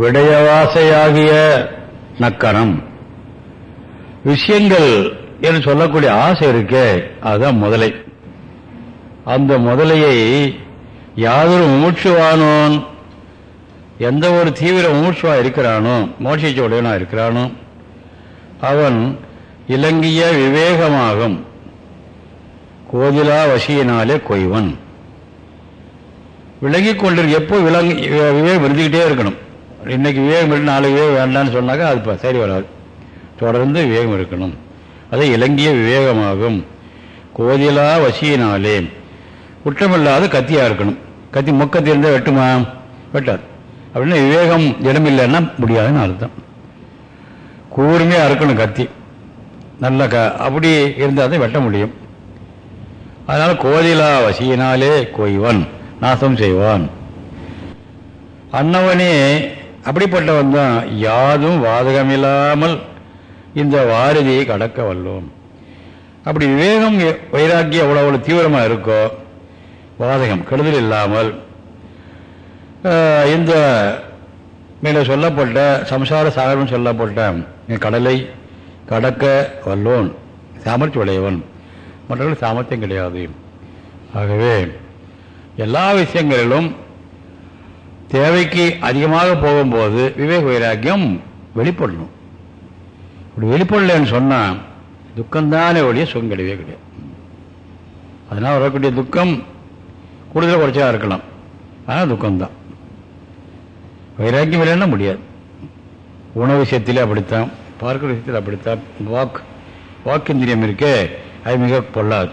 விடயவாசையாகிய நக்கணம் விஷயங்கள் என்று சொல்லக்கூடிய ஆசை இருக்கே அதுதான் முதலை. அந்த முதலையை யாதொரு மூச்சுவானோன் எந்த ஒரு தீவிர மூச்சுவா இருக்கிறானோ மோட்சிச்சோடையனா இருக்கிறானோ அவன் இலங்கிய விவேகமாகும். கோதிலா வசியினாலே கொய்வன். விளங்கிக் கொண்டிருக்க எப்போ விலங்கி விவேகம் இருந்துக்கிட்டே இருக்கணும். இன்னைக்கு விவேகம் இல்லை நாலு விவேகம் வேண்டாம்னு சொன்னாக்கா அது சரி வராது. தொடர்ந்து விவேகம் இருக்கணும். அது இலங்கிய விவேகமாகும். கோதிலா வசியினாலே. குற்றமில்லாத கத்தியா இருக்கணும். கத்தி முக்கத்தி இருந்தால் வெட்டுமா? வெட்டார் அப்படின்னா விவேகம் இடம் இல்லைன்னா முடியாதுன்னு அர்த்தம். கூர்மையாக இருக்கணும் கத்தி. நல்ல க அப்படி இருந்தால் தான் வெட்ட முடியும். அதனால கோதிலா வசியினாலே கொய்வன் நாசம் செய்வான். அன்னவனே அப்படிப்பட்டவன் தான் யாதும் வாதகமில்லாமல் இந்த வாரதியை கடக்க வல்லோம். அப்படி விவேகம் வைராக்கியம் எவ்வளோ அவ்வளோ தீவிரமாக இருக்கோ வாதகம் கெடுதல் இல்லாமல் இந்த மேலே சொல்லப்பட்ட சம்சார சாகரம் சொல்லப்பட்ட கடலை கடக்க வல்லோன் சாமர்த்தியம் உடையவன். மற்றவர்கள் சாமர்த்தியம் கிடையாது. ஆகவே எல்லா விஷயங்களிலும் தேவைக்கு அதிகமாக போகும்போது விவேக வைராக்கியம் வெளிப்படணும். இப்படி வெளிப்படலன்னு சொன்னால் துக்கம்தானே ஒழிய சுகம் கிடையவே கிடையாது. அதனால் வரக்கூடிய துக்கம் கூடுதல் குறைச்சா இருக்கலாம். ஆனால் துக்கம்தான். வைராக்கியம் இல்லைன்னா முடியாது. உணவு விஷயத்திலே அப்படித்தான் பார்க்கிற விஷயத்தில் அப்படித்தான். வாக் வாக்கிந்திரியம் இருக்கே அது மிக பொல்லாது.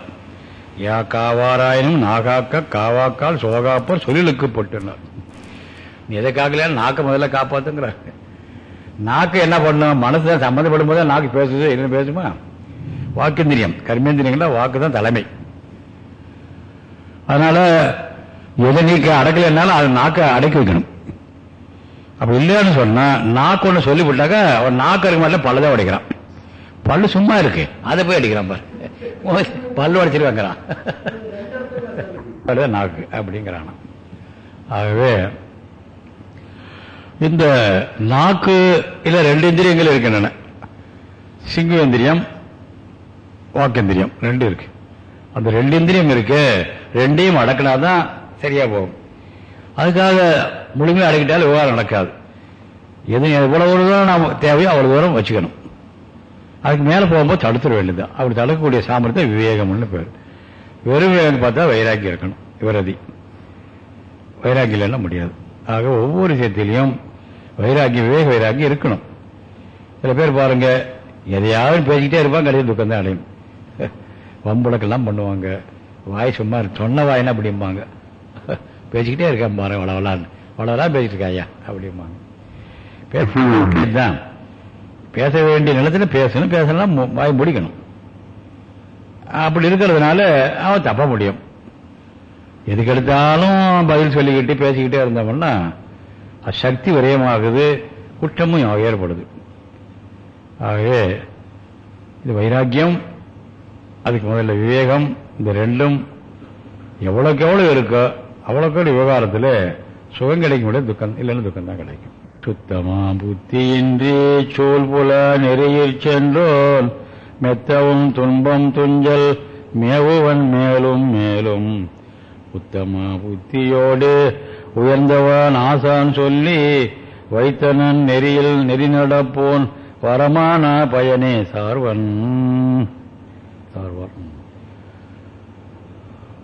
யா காவாராயினும் நாகாக்க காவாக்கால் சோகாப்பர் சொல்லிலுக்கு போட்டுனார். நீ எதை காக்கல நாக்கை முதல்ல காப்பாத்துங்கிறார். நாக்கு என்ன பண்ணும்? மனசு சம்மந்தப்படும் போது நாக்கு பேசுது. என்ன பேசுமா? வாக்கிந்திரியம். கர்மேந்திரியங்கள வாக்கு தான் தலைமை. அதனால எதை நீக்க அடக்கலைன்னாலும் அது நாக்கை அடக்கி வைக்கணும். அப்படி இல்லைன்னு சொன்னா நாக்கு ஒன்று சொல்லி விட்டாக்கா அவன் நாக்கு இருக்க மாதிரி பல்லதான் உடைக்கிறான். பல்லு சும்மா இருக்கு. அதை போய் அடிக்கிறான் பாரு. பல்லு உடைச்சிட்டு வாங்குறான் அதுதான் நாக்கு அப்படிங்கிறான் ஆகவே இந்த நாக்கு இல்ல ரெண்டு இந்திரியங்கள் இருக்கின்றன. சிங்குவேந்திரியம் வாக்கேந்திரியம் ரெண்டு இருக்கு. அந்த ரெண்டு இந்திரியம் இருக்கு ரெண்டையும் அடக்கினாதான் சரியா போகும். அதுக்காக முழுமையாக அடக்கிட்டால் விவகாரம் நடக்காது. எது எவ்வளவு தூரம் நாம் தேவையோ அவ்வளவு தூரம் வச்சுக்கணும். அதுக்கு மேலே போகும்போது தடுத்துட வேண்டியதுதான். அப்படி தடுக்கக்கூடிய சாமர்த்தியம் விவேகம்னு பேர். வெறும் விவேகம் பார்த்தா வைராக்கியம் இருக்கணும் விரதி. வைராக்கியம் இல்லைன்னா முடியாது. ஆக ஒவ்வொரு விஷயத்திலையும் வைராக்கியம் விவேக வைராக்கியம் இருக்கணும். சில பேர் பாருங்க எதையாவது பேசிக்கிட்டே இருப்பாங்க கடைசி துக்கம் தான் அடையும். வம்புளக்கெல்லாம் பண்ணுவாங்க. வாய் சும்மா சொன்ன வாயினா அப்படிம்பாங்க. பேசிக்கிட்டே இருக்கேன் பாரு வளவலான்னு வளவலா பேசிட்டு இருக்காயா அப்படிம்பாங்க. பேசுதான் பேச வேண்டிய நிலத்துல பேசணும் பேசலாம் வாய் முடிக்கணும். அப்படி இருக்கிறதுனால அவன் தப்ப முடியும். எதுக்கெடுத்தாலும் பதில் சொல்லிக்கிட்டு பேசிக்கிட்டே இருந்தவன்னா சக்தி விரயமாகுது குற்றமும் ஏற்படுது. ஆகவே இது வைராக்கியம் அதுக்கு முதல்ல விவேகம் இந்த ரெண்டும் எவ்வளோக்கு எவ்வளவு இருக்கோ அவ்வளோக்கோட விவகாரத்தில் சுகம் கிடைக்க முடியாது துக்கம் இல்லைன்னு துக்கம் தான் கிடைக்கும். சுத்தமா புத்தியின்றி சோல் புல நெறியில் சென்றோன் மெத்தவும் துன்பம் துஞ்சல் மேவுவன் மேலும் மேலும். உத்தமா புத்தியோடு உயர்ந்தவன் ஆசான் சொல்லி வைத்தனன் நெறியில் நெறி நடப்போன் வரமான பயனே சார்வன். சார்வன்.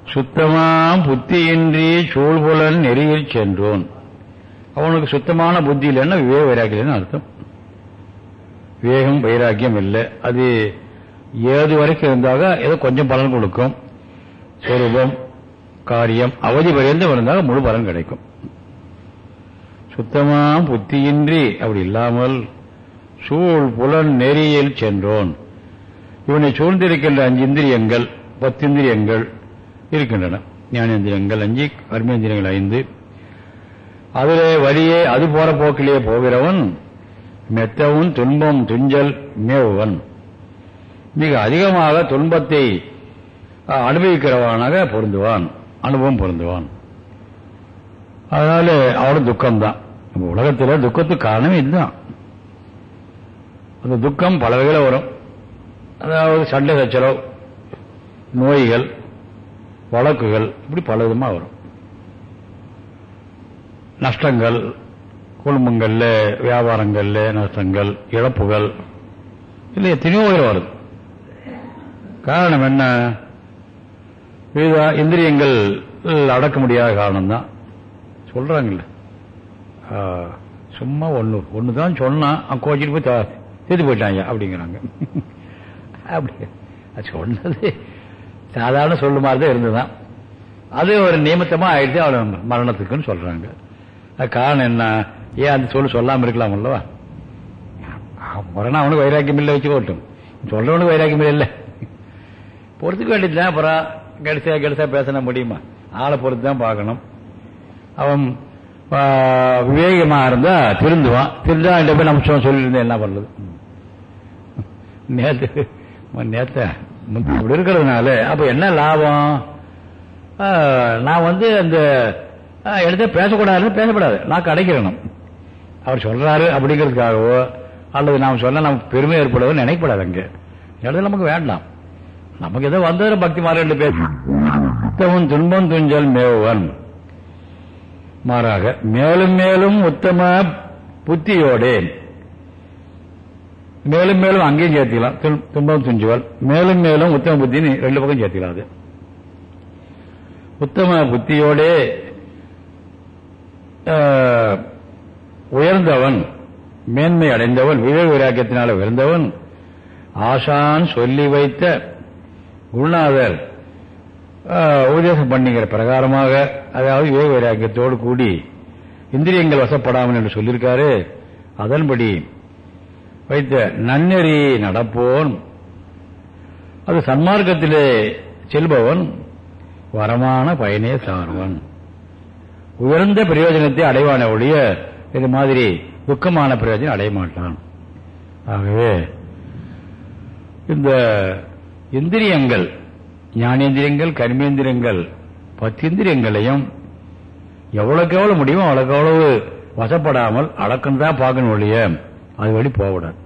சுத்தமாம் புத்தியின்றி சூழ்புலன் நெறியில் சென்றோன். அவனுக்கு சுத்தமான புத்தி இல்லைன்னா விவேக வைராக்கியம் அர்த்தம். விவேகம் வைராக்கியம் இல்லை. அது ஏது வரைக்கும் இருந்தாக ஏதோ கொஞ்சம் பலன் கொடுக்கும். சொரூபம் காரியம் அவதி வரைந்து இருந்தாக முழு பலன் கிடைக்கும். சுத்தமா புத்தியின்றி. அப்படி இல்லாமல் சூழ் புலன் நெறியில் சென்றோன். இவனை சூழ்ந்திருக்கின்ற அஞ்சு இந்திரியங்கள் பத்திந்திரியங்கள் இருக்கின்றன. ஞானேந்திரியங்கள் அஞ்சு கர்மேந்திரியங்கள் ஐந்து. அதிலே வழியே அது போற போக்கிலேயே போகிறவன் மெத்தவும் துன்பம் துஞ்சல் மேவுவன். மிக அதிகமாக துன்பத்தை அனுபவிக்கிறவனாக பொருந்துவான் அனுபவம் பொருந்துவான். அதனால அவனும் துக்கம்தான். உலகத்தில் துக்கத்துக்கு காரணமே இதுதான். அந்த துக்கம் பல வகையில் வரும். அதாவது சண்டை சச்சரவு நோய்கள் வழக்குகள் இப்படி பல விதமாக வரும். நஷ்டங்கள் குடும்பங்கள்ல வியாபாரங்கள்ல நஷ்டங்கள் இழப்புகள் இல்லை எத்தனையோ உயிர் வருது. காரணம் என்ன? விவித இந்திரியங்கள் அடக்க முடியாத காரணம்தான். சொல்றாங்கல்ல. சும்மா ஒன்று ஒன்று தான் சொன்னான். அவன் கோச்சிட்டு போய் தா- போயிட்டாங்க அப்படிங்கிறாங்க. அப்படி அது சொன்னது சாதாரண சொல்லு மாதிரி தான் இருந்ததுதான். அது ஒரு நியமித்தமாக ஆயிடுச்சு அவன் மரணத்துக்குன்னு சொல்கிறாங்க அது காரணம் என்ன? ஏன் அந்த சொல்லு சொல்லாமல் இருக்கலாம் அல்லவா? முரணா அவனுக்கு வைராக்கியம் இல்லை வச்சு போட்டும். சொல்றவனுக்கு வைராக்கியம் இல்லை. பொறுத்துக்க வேண்டியதுதான் அப்புறம் கடைசியாக கடைசியாக பேசினா முடியுமா? ஆளை பொறுத்து தான் பார்க்கணும். அவன் விவேகமாக விவேகமா இருந்தா திருந்துவான். திருந்தா இந்த போய் நம்ம சொல்லியிருந்தேன் என்ன பண்றது நேத்து நேத்த அப்படி இருக்கிறதுனால அப்ப என்ன லாபம்? நான் வந்து அந்த ஆ, எடுத்து பேசக்கூடாது பேசக்கூடாது நான் கிடைக்கிறணும் அவர் சொல்றாரு அப்படிங்கிறதுக்காகவோ அல்லது நாம் சொன்னா நமக்கு பெருமை ஏற்படுவோ நினைக்கப்படாது அங்க. இடத்துல நமக்கு வேண்டாம். நமக்கு ஏதோ வந்தது பக்தி மாற பேசும் துன்பம் துஞ்சல் மேவன் மாறாக மேலும் மேலும் உத்தம புத்தியோடே. மேலும் மேலும் அங்கேயும் சேர்த்துக்கலாம். துன்பம் துஞ்சுவால் மேலும் மேலும் உத்தம புத்தின்னு ரெண்டு பக்கம் சேர்த்துக்கலாம் அது. உத்தம புத்தியோடே ஆஹ், உயர்ந்தவன் மேன்மை அடைந்தவன் விவேக விராக்கியத்தினால உயர்ந்தவன் ஆசான் சொல்லி வைத்த குருநாதர் உபதேசம் பண்ணிக்கிற பிரகாரமாக அதாவது யோக வைராக்கியத்தோடு கூடி இந்திரியங்கள் வசப்படாமல் என்று சொல்லியிருக்காரு. அதன்படி வைத்த நன்னெறி நடப்போன். அது சன்மார்க்கத்திலே செல்பவன் வரமான பயனே சார்வன். உயர்ந்த பிரயோஜனத்தை அடைவான ஒழிய இது மாதிரி துக்கமான பிரயோஜனம் அடைய மாட்டான். ஆகவே இந்த இந்திரியங்கள் ஞானேந்திரியங்கள் கர்மேந்திரியங்கள் பத்திந்திரியங்களையும் எவ்வளவுக்கு எவ்வளவு முடியுமோ அவ்வளவுக்கு அவ்வளவு வசப்படாமல் அடக்கம் தான் பார்க்கணும் ஒழிய அது வழி போகக்கூடாது.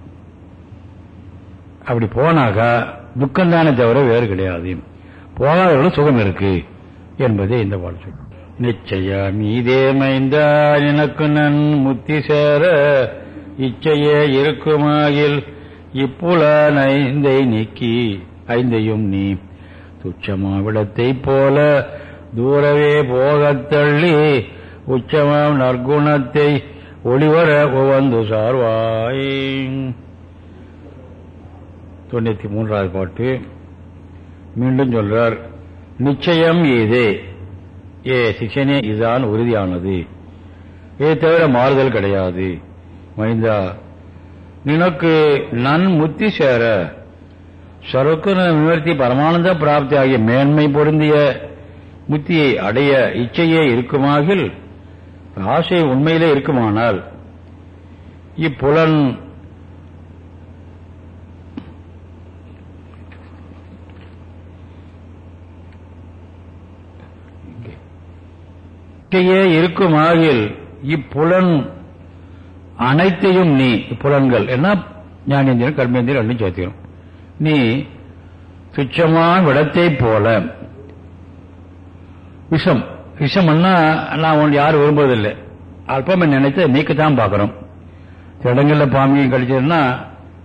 அப்படி போனாக்கா துக்கம் தானே தவிர வேறு கிடையாது. போகாதவர்களும் சுகம் இருக்கு என்பதே இந்த வாழ்க்கை. நிச்சயம் இதே மைந்தா எனக்கு நன் முத்தி சேர இச்சையே இருக்குமாயில் இப்புல ஐந்தை நீக்கி ஐந்தையும் நீ துச்சமாவிடத்தை போல தூரவே போகத் தள்ளி உச்சமாம் நற்குணத்தை ஒளிவர உவந்து சார்வாய். தொண்ணூத்தி மூன்றாவது பாட்டு. மீண்டும் சொல்றார் நிச்சயம் இதே ஏ சிஷனே இதுதான் உறுதியானது. இதை தவிர மாறுதல் கிடையாது. மைந்தா நினக்கு நன் முத்தி சேர சொருக்குன நிவர்த்தி பரமானந்த பிராப்தி ஆகிய மேன்மை பொருந்திய முத்தியை அடைய இச்சையே இருக்குமாகில் ஆசை உண்மையிலே இருக்குமானால் இப்புலன் இச்சையே இருக்குமாகில் இப்புலன் அனைத்தையும் நீ புலன்கள் என்ன ஞானேந்திரன் கர்மேந்திரன் ரெண்டும் சேர்த்துக்கணும் நீ துச்சமான விடத்தை போல. விஷம். விஷம்னா நான் ஒன்று யாரும் விரும்புவதில்லை. அல்பமே நினைத்து நீக்கத்தான் பார்க்குறோம். இடங்களில் பாம்பியும் கடிச்சதுன்னா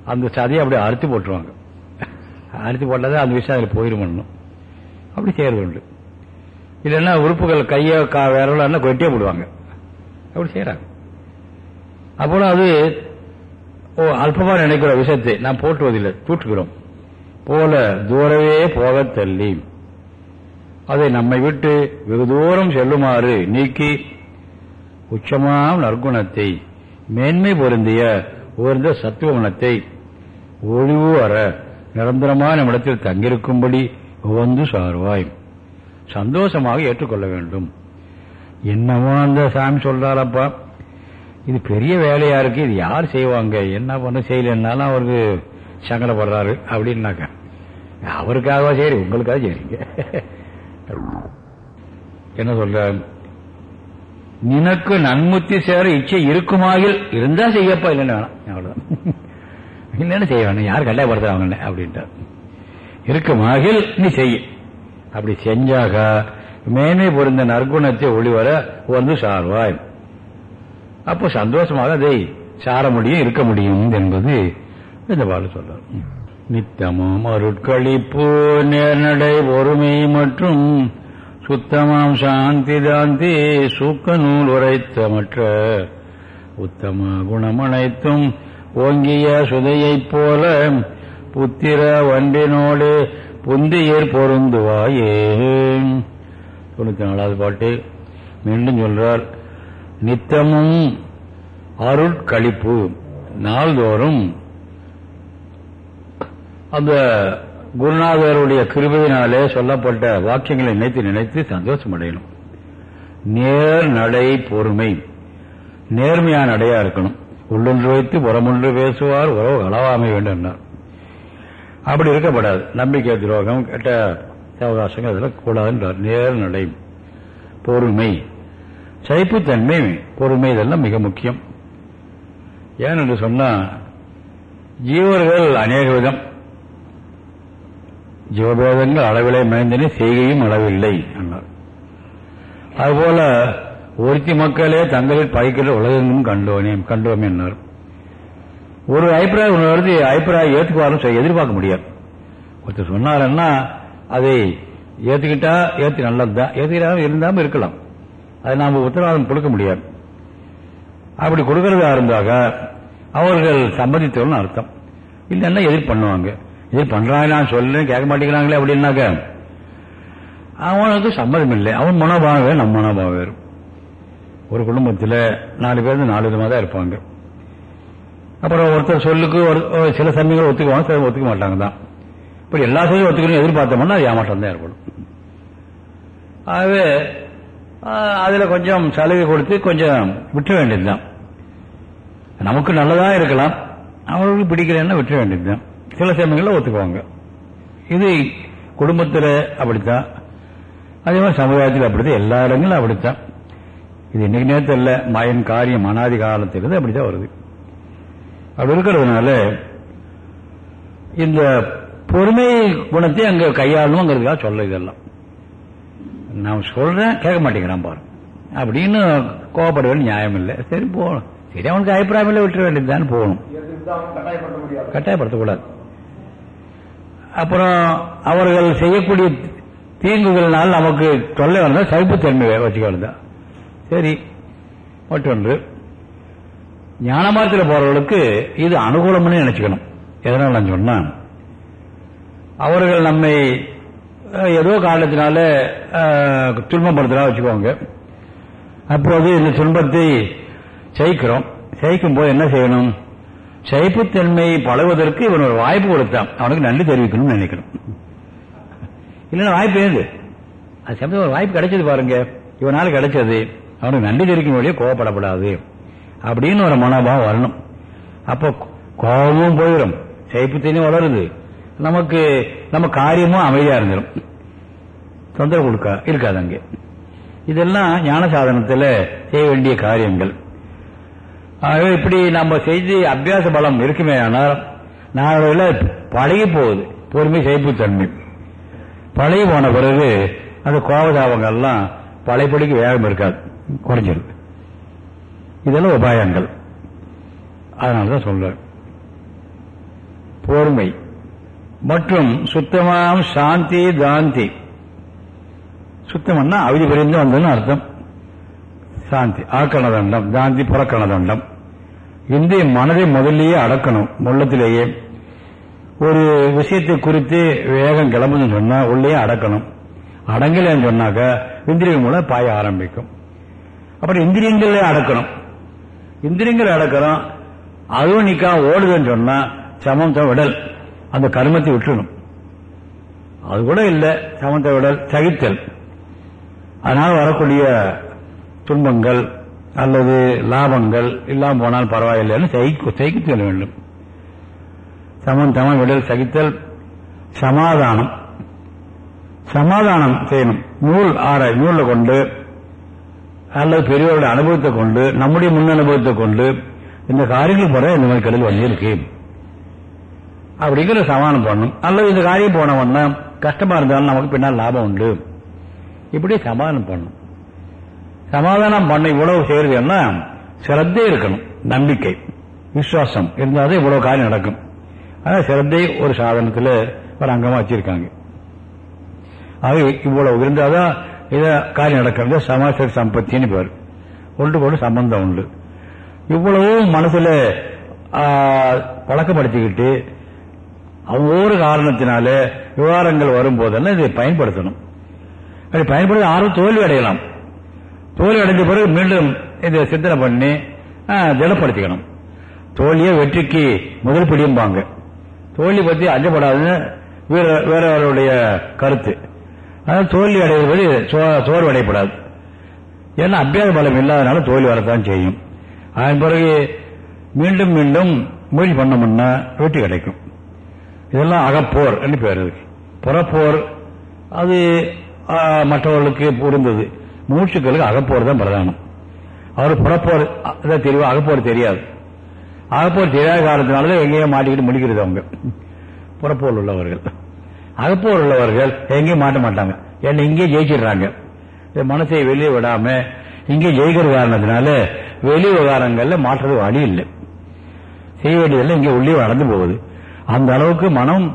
அந்த சதையை அப்படியே அறுத்து போட்டுருவாங்க. அறுத்து போட்டாதான் அந்த விஷயம் அதில் போயிருமணும் அப்படி செய்யறது உண்டு. இல்லைன்னா உறுப்புகள் கையை கா விரலாம் கொட்டியே போடுவாங்க. அப்படி செய்யறாங்க. அப்புறம் அது ஓ அல்பமா நினைக்கிற விஷயத்தை நான் போட்டுவதில்லை தூற்றுகிறோம் போல தூரவே போகத் தள்ளி. அதை நம்மை விட்டு வெகு தூரம் செல்லுமாறு நீக்கி உச்சமாம் நற்குணத்தை மேன்மை பொருந்திய உயர்ந்த சத்துவகுணத்தை ஒழிவு அற நிரந்தரமான இடத்தில் தங்கியிருக்கும்படி உவந்து சார்வாய். சந்தோஷமாக ஏற்றுக்கொள்ள வேண்டும். என்னவோ அந்த சாமி சொல்றாரப்பா? இது பெரிய வேலையா இருக்கு. இது யார் செய்வாங்க? என்ன பண்ண செய்யலன்னாலும் அவருக்கு சங்கடப்படுறாரு அப்படின்னாக்க அவருக்காகவா சரி உங்களுக்காக சரிங்க என்ன சொல்ற நினக்கு நன்முத்தி சேர இச்சை இருக்குமாயில் இருந்தா செய்யப்பா இல்லைன்னு வேணாம். அவ்வளவுதான். இல்லைன்னு செய்ய வேணும்? யார் கட்டாயப்படுத்துறாங்க அப்படின்ட்டு இருக்குமாகில் நீ செய்ய அப்படி செஞ்சாக மேன்மை பொருந்த நற்குணத்தை ஒளிவர வந்து சார்வாய். அப்போ சந்தோஷமாக அதை சார முடியும் இருக்க முடியும் என்பது இந்த பாடல் சொல்றார். நித்தமும் அருட்களிப்பு நேர்நடை பொறுமை மற்றும் சுத்தமாம் சாந்தி தாந்தி சூக்க நூல் உரைத்த மற்ற உத்தம குணமனைத்தும் ஓங்கிய சுதையைப் போல புத்திர வண்டினோடு புந்தியர் பொருந்துவாயே. தொண்ணூத்தி நாலாவது பாட்டு மீண்டும் சொல்றார். நித்தமும் அருட்களிப்பு நாள்தோறும். அந்த குருநாதருடைய கிருபையினாலே சொல்லப்பட்ட வாக்கியங்களை நினைத்து நினைத்து சந்தோஷம் அடையணும் நேர் நடை பொறுமை. நேர்மையான நடையா இருக்கணும். உள்ளொன்று வைத்து புறமொன்று பேசுவார் உறவு அளவாமை வேண்டும் என்றார் அப்படி இருக்கப்படாது. நம்பிக்கை துரோகம் கெட்ட அவகாசங்கள் அதெல்லாம் கூடாதுன்றார். நேர் நடை பொறுமை. சைப்புத்தன்மை பொறுமை இதெல்லாம் மிக முக்கியம். ஏன் என்று சொன்னா ஜீவர்கள் அநேக விதம். ஜீவபேதங்கள் அளவிலே மேய்ந்தனே செய்கையும் அளவில்லை என்றார் அதுபோல ஒருத்தி மக்களே தங்களில் பகைக்கிற உலகெங்கும் கண்டோனே கண்டோமே என்றார் ஒரு அபிப்பிராயம் ஒன்று வருது அபிப்பிராயம் ஏற்றுக்குவாரும் செய்ய எதிர்பார்க்க முடியாது. ஒருத்தர் சொன்னாருன்னா அதை ஏத்துக்கிட்டா ஏத்தி நல்லதுதான் ஏத்துக்கிட்டாலும் இருந்தாலும் இருக்கலாம். அதை நாம் உத்தரவாதம் கொடுக்க முடியாது. அப்படி கொடுக்கறதா இருந்தாக அவர்கள் சம்மதித்தவர்கள் அர்த்தம். இல்லைன்னா எதிர் பண்ணுவாங்க. எதிர் பண்றாங்க நான் சொல்ல கேட்க மாட்டேங்கிறாங்களே அப்படின்னாக்க அவனுக்கு சம்மதம் இல்லை. அவன் மனோபாவம் வேறு நம்ம மனோபாவம் வேறு ஒரு குடும்பத்தில் நாலு பேர் நாலு விதமாக தான் இருப்பாங்க. அப்புறம் ஒருத்தர் சொல்லுக்கு ஒரு சில சமயங்கள் ஒத்துக்குவாங்க சில ஒத்துக்க மாட்டாங்க தான் இப்படி எல்லா சமயம் ஒத்துக்கணும் எதிர்பார்த்தோம்னா அது ஏமாற்றம் தான் ஏற்படும். ஆகவே அதில் கொஞ்சம் சலுகை கொடுத்து கொஞ்சம் விட்டுற வேண்டியதுதான். நமக்கு நல்லதாக இருக்கலாம். அவங்களுக்கு பிடிக்கலன்னா விட்டுற வேண்டியதுதான். சில சமயங்களில் ஒத்துக்குவாங்க. இது குடும்பத்தில் அப்படித்தான். அதே மாதிரி சமுதாயத்தில் அப்படித்தான். எல்லா இடங்களும் அப்படித்தான். இது இன்னைக்கு நேரத்தில் இல்லை. மயன் காரியம் அனாதி காலத்திலிருந்து அப்படித்தான் வருது. அப்படி இருக்கிறதுனால இந்த பொறுமை குணத்தை கையாளணும் கையாளணுங்கிறதுக்காக சொல்ல இதெல்லாம். நான் சொல்றேன் கேட்க மாட்டேங்கிறான் பாரு. அப்படின்னு கோவப்பட நியாயம் இல்லை. சரி போகணும் சரி அவனுக்கு அபிப்பிராயம் இல்லை விட்டுற வேண்டியதுதான் போகணும். கட்டாயப்படுத்தக்கூடாது. அப்புறம் அவர்கள் செய்யக்கூடிய தீங்குகள்னால் நமக்கு தொல்லை வந்தால் சகிப்புத்தன்மை வச்சுக்கிறது சரி மற்றொன்று ஞானமாரத்தில் போறவர்களுக்கு இது அனுகூலம்னு நினைச்சுக்கணும். எதனால் நான் சொன்னா அவர்கள் நம்மை ஏதோ காரணத்தினால துன்பப்படுத்துறா வச்சுக்கோங்க. அப்போது இந்த துன்பத்தை ஜெயிக்கிறோம். ஜெயிக்கும் போது என்ன செய்யணும்? சைப்புத்தன்மை பழகுவதற்கு இவன் ஒரு வாய்ப்பு கொடுத்தான். அவனுக்கு நன்றி தெரிவிக்கணும்னு நினைக்கணும். இல்லைன்னா வாய்ப்பு ஏது? அது சமயம் ஒரு வாய்ப்பு கிடைச்சது பாருங்க. இவனால் கிடைச்சது. அவனுக்கு நன்றி தெரிவிக்கும் வழியே கோவப்படப்படாது. அப்படின்னு ஒரு மனோபாவம் வரணும். அப்போ கோபமும் போயிடும் சைப்புத்தன்மை வளருது. நமக்கு நம்ம காரியமும் அமைதியா இருந்துடும் தொந்தரவு கொடுக்க இருக்காது அங்கே. இதெல்லாம் ஞான சாதனத்தில் செய்ய வேண்டிய காரியங்கள். ஆகவே இப்படி நம்ம செய்து அபியாச பலம் இருக்குமே ஆனால் நாளில் பழகி போகுது. பொறுமை சைப்புத்தன்மை. பழகி போன பிறகு அந்த கோபதாபங்கள்லாம் பழையபடிக்கு வேகம் இருக்காது. குறைஞ்சிருக்கு இதெல்லாம் உபாயங்கள். அதனால தான் சொல்றேன். பொறுமை. மற்றும் சுத்தமாம் சாந்தி தாந்தி. சுத்தம்னா அவதி புரிந்து வந்ததுன்னு அர்த்தம். சாந்தி ஆக்கண தண்டம் தாந்தி புறக்கண தண்டம் இந்த மனதை முதல்லயே அடக்கணும் உள்ளத்திலேயே. ஒரு விஷயத்தை குறித்து வேகம் கிளம்புதுன்னு சொன்னா உள்ளே அடக்கணும். அடங்கலைன்னு சொன்னாக்க இந்திரியங்கள் மூலம் பாய ஆரம்பிக்கும். அப்புறம் இந்திரியங்களே அடக்கணும். இந்திரியங்கள் அடக்கணும் அதுவும் நிக்கா ஓடுதுன்னு சொன்னா சமம் விடல். அந்த கர்மத்தை விட்டுணும் அது கூட இல்லை சமந்த விடல் சகித்தல். அதனால் வரக்கூடிய துன்பங்கள் அல்லது லாபங்கள் இல்லாமல் போனால் பரவாயில்லைன்னு சகிக்க சகித்து செல்ல வேண்டும். சமம் தமன் விடல் சகித்தல் சமாதானம். சமாதானம் செய்யணும். நூல் ஆற நூலில் கொண்டு அல்லது பெரியவருடைய அனுபவத்தை கொண்டு நம்முடைய முன் அனுபவத்தை கொண்டு இந்த காரியங்கள் போற இந்த மாதிரி கடல் வந்திருக்கு அப்படிங்கிற சமாளம் பண்ணும் அல்லது இந்த காரியம் போனவன்னா கஷ்டமா இருந்தாலும் நமக்கு பின்னால் லாபம் உண்டு. இப்படி சமாதானம் பண்ணும் சமாதானம் பண்ண இவ்வளவு செய்யறதுன்னா சிரத்தே இருக்கணும். நம்பிக்கை விசுவாசம் இருந்தாலும் இவ்வளவு காரியம் நடக்கும். ஆனா சிரத்தை ஒரு சாதனத்தில் ஒரு அங்கமா வச்சிருக்காங்க. அது இவ்வளவு இருந்தாதான் இத காரியம் நடக்கிறது. சமாச சம்பத்தின்னு பேர். ஒன்று கூட சம்பந்தம் உண்டு. இவ்வளவும் மனசுல பழக்கப்படுத்திக்கிட்டு ஒவ்வொரு காரணத்தினால விவகாரங்கள் வரும்போதெல்லாம் இதை பயன்படுத்தணும். அப்படி பயன்படுத்தி ஆர்வம் தோல்வி அடையலாம். தோல்வி அடைஞ்ச பிறகு மீண்டும் இதை சிந்தனை பண்ணி திடப்படுத்திக்கணும். தோல்வியை வெற்றிக்கு முதல் பிடியும்பாங்க. தோல்வி பற்றி அஞ்சப்படாதுன்னு வேற வேறவருடைய கருத்து. அதனால் தோல்வி அடைவது சோ- சோர்வு அடையப்படாது ஏன்னா அபியாச பலம் இல்லாதனால தோல்வி வரத்தான் செய்யும். அதன் பிறகு மீண்டும் மீண்டும் முயற்சி பண்ணோம்னா வெற்றி கிடைக்கும். இதெல்லாம் அகப்போர் என்று பேர் இருக்கு. புறப்போர் அது மற்றவர்களுக்கு புரிந்தது. மூச்சுக்களுக்கு அகப்போர் தான் பிரதானம். அவர் புறப்போர் அதான் தெரியும் அகப்போர் தெரியாது. அகப்போர் தெரியாத காரணத்தினாலதான் எங்கேயோ மாட்டிக்கிட்டு முடிக்கிறது அவங்க. புறப்போர் உள்ளவர்கள். அகப்போர் உள்ளவர்கள் எங்கேயும் மாட்ட மாட்டாங்க. ஏன்னா இங்கே ஜெயிச்சிடுறாங்க. இந்த மனசை வெளியே விடாம இங்கே ஜெயிக்கிற காரணத்தினால வெளி விவகாரங்கள்ல மாற்றுறது வழி இல்லை. செய்ய வேண்டியதெல்லாம் இங்கே உள்ளே நடந்து போகுது. அந்த அளவுக்கு மனம்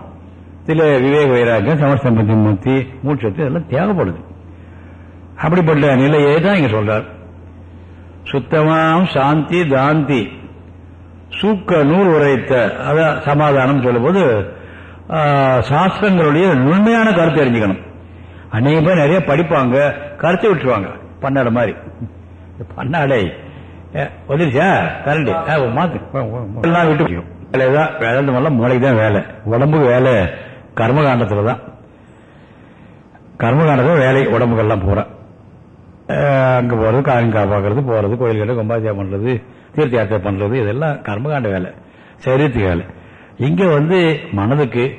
சில விவேக வைராக்கியம் சமர்சம்பத்தி முக்தி மூச்சத்து இதெல்லாம் தேவைப்படுது அப்படிப்பட்ட நிலையை தான் இங்க சொல்றார். சுத்தமாம் சாந்தி தாந்தி. சூக்க நூல் உரைத்த அதான் சமாதானம் சொல்லும்போது சாஸ்திரங்களுடைய நுண்மையான கருத்தை அறிஞ்சுக்கணும். அநேக பேர் நிறைய படிப்பாங்க கருத்தை விட்டுருவாங்க. பன்னாடை மாதிரி. பன்னாடை வந்துருச்சா கரண்ட். மாத்து எல்லாம் விட்டு வேலைதான் வேலை எல்லாம் மூளைக்கு தான் வேலை. உடம்புக்கு வேலை கர்மகாண்டத்துல தான் கர்மகாண்டத்துல வேலை உடம்புக்கெல்லாம் பூரா. அஹ் அங்க போறது காரியம் பாக்குறது போறது கோயில்கிட்ட கும்பாபிஷேகம் பண்றது தீர்த்த யாத்திரை பண்றது இதெல்லாம் கர்மகாண்ட வேலை. சரீரத்துக்கு வேலை. இங்க வந்து மனதுக்கு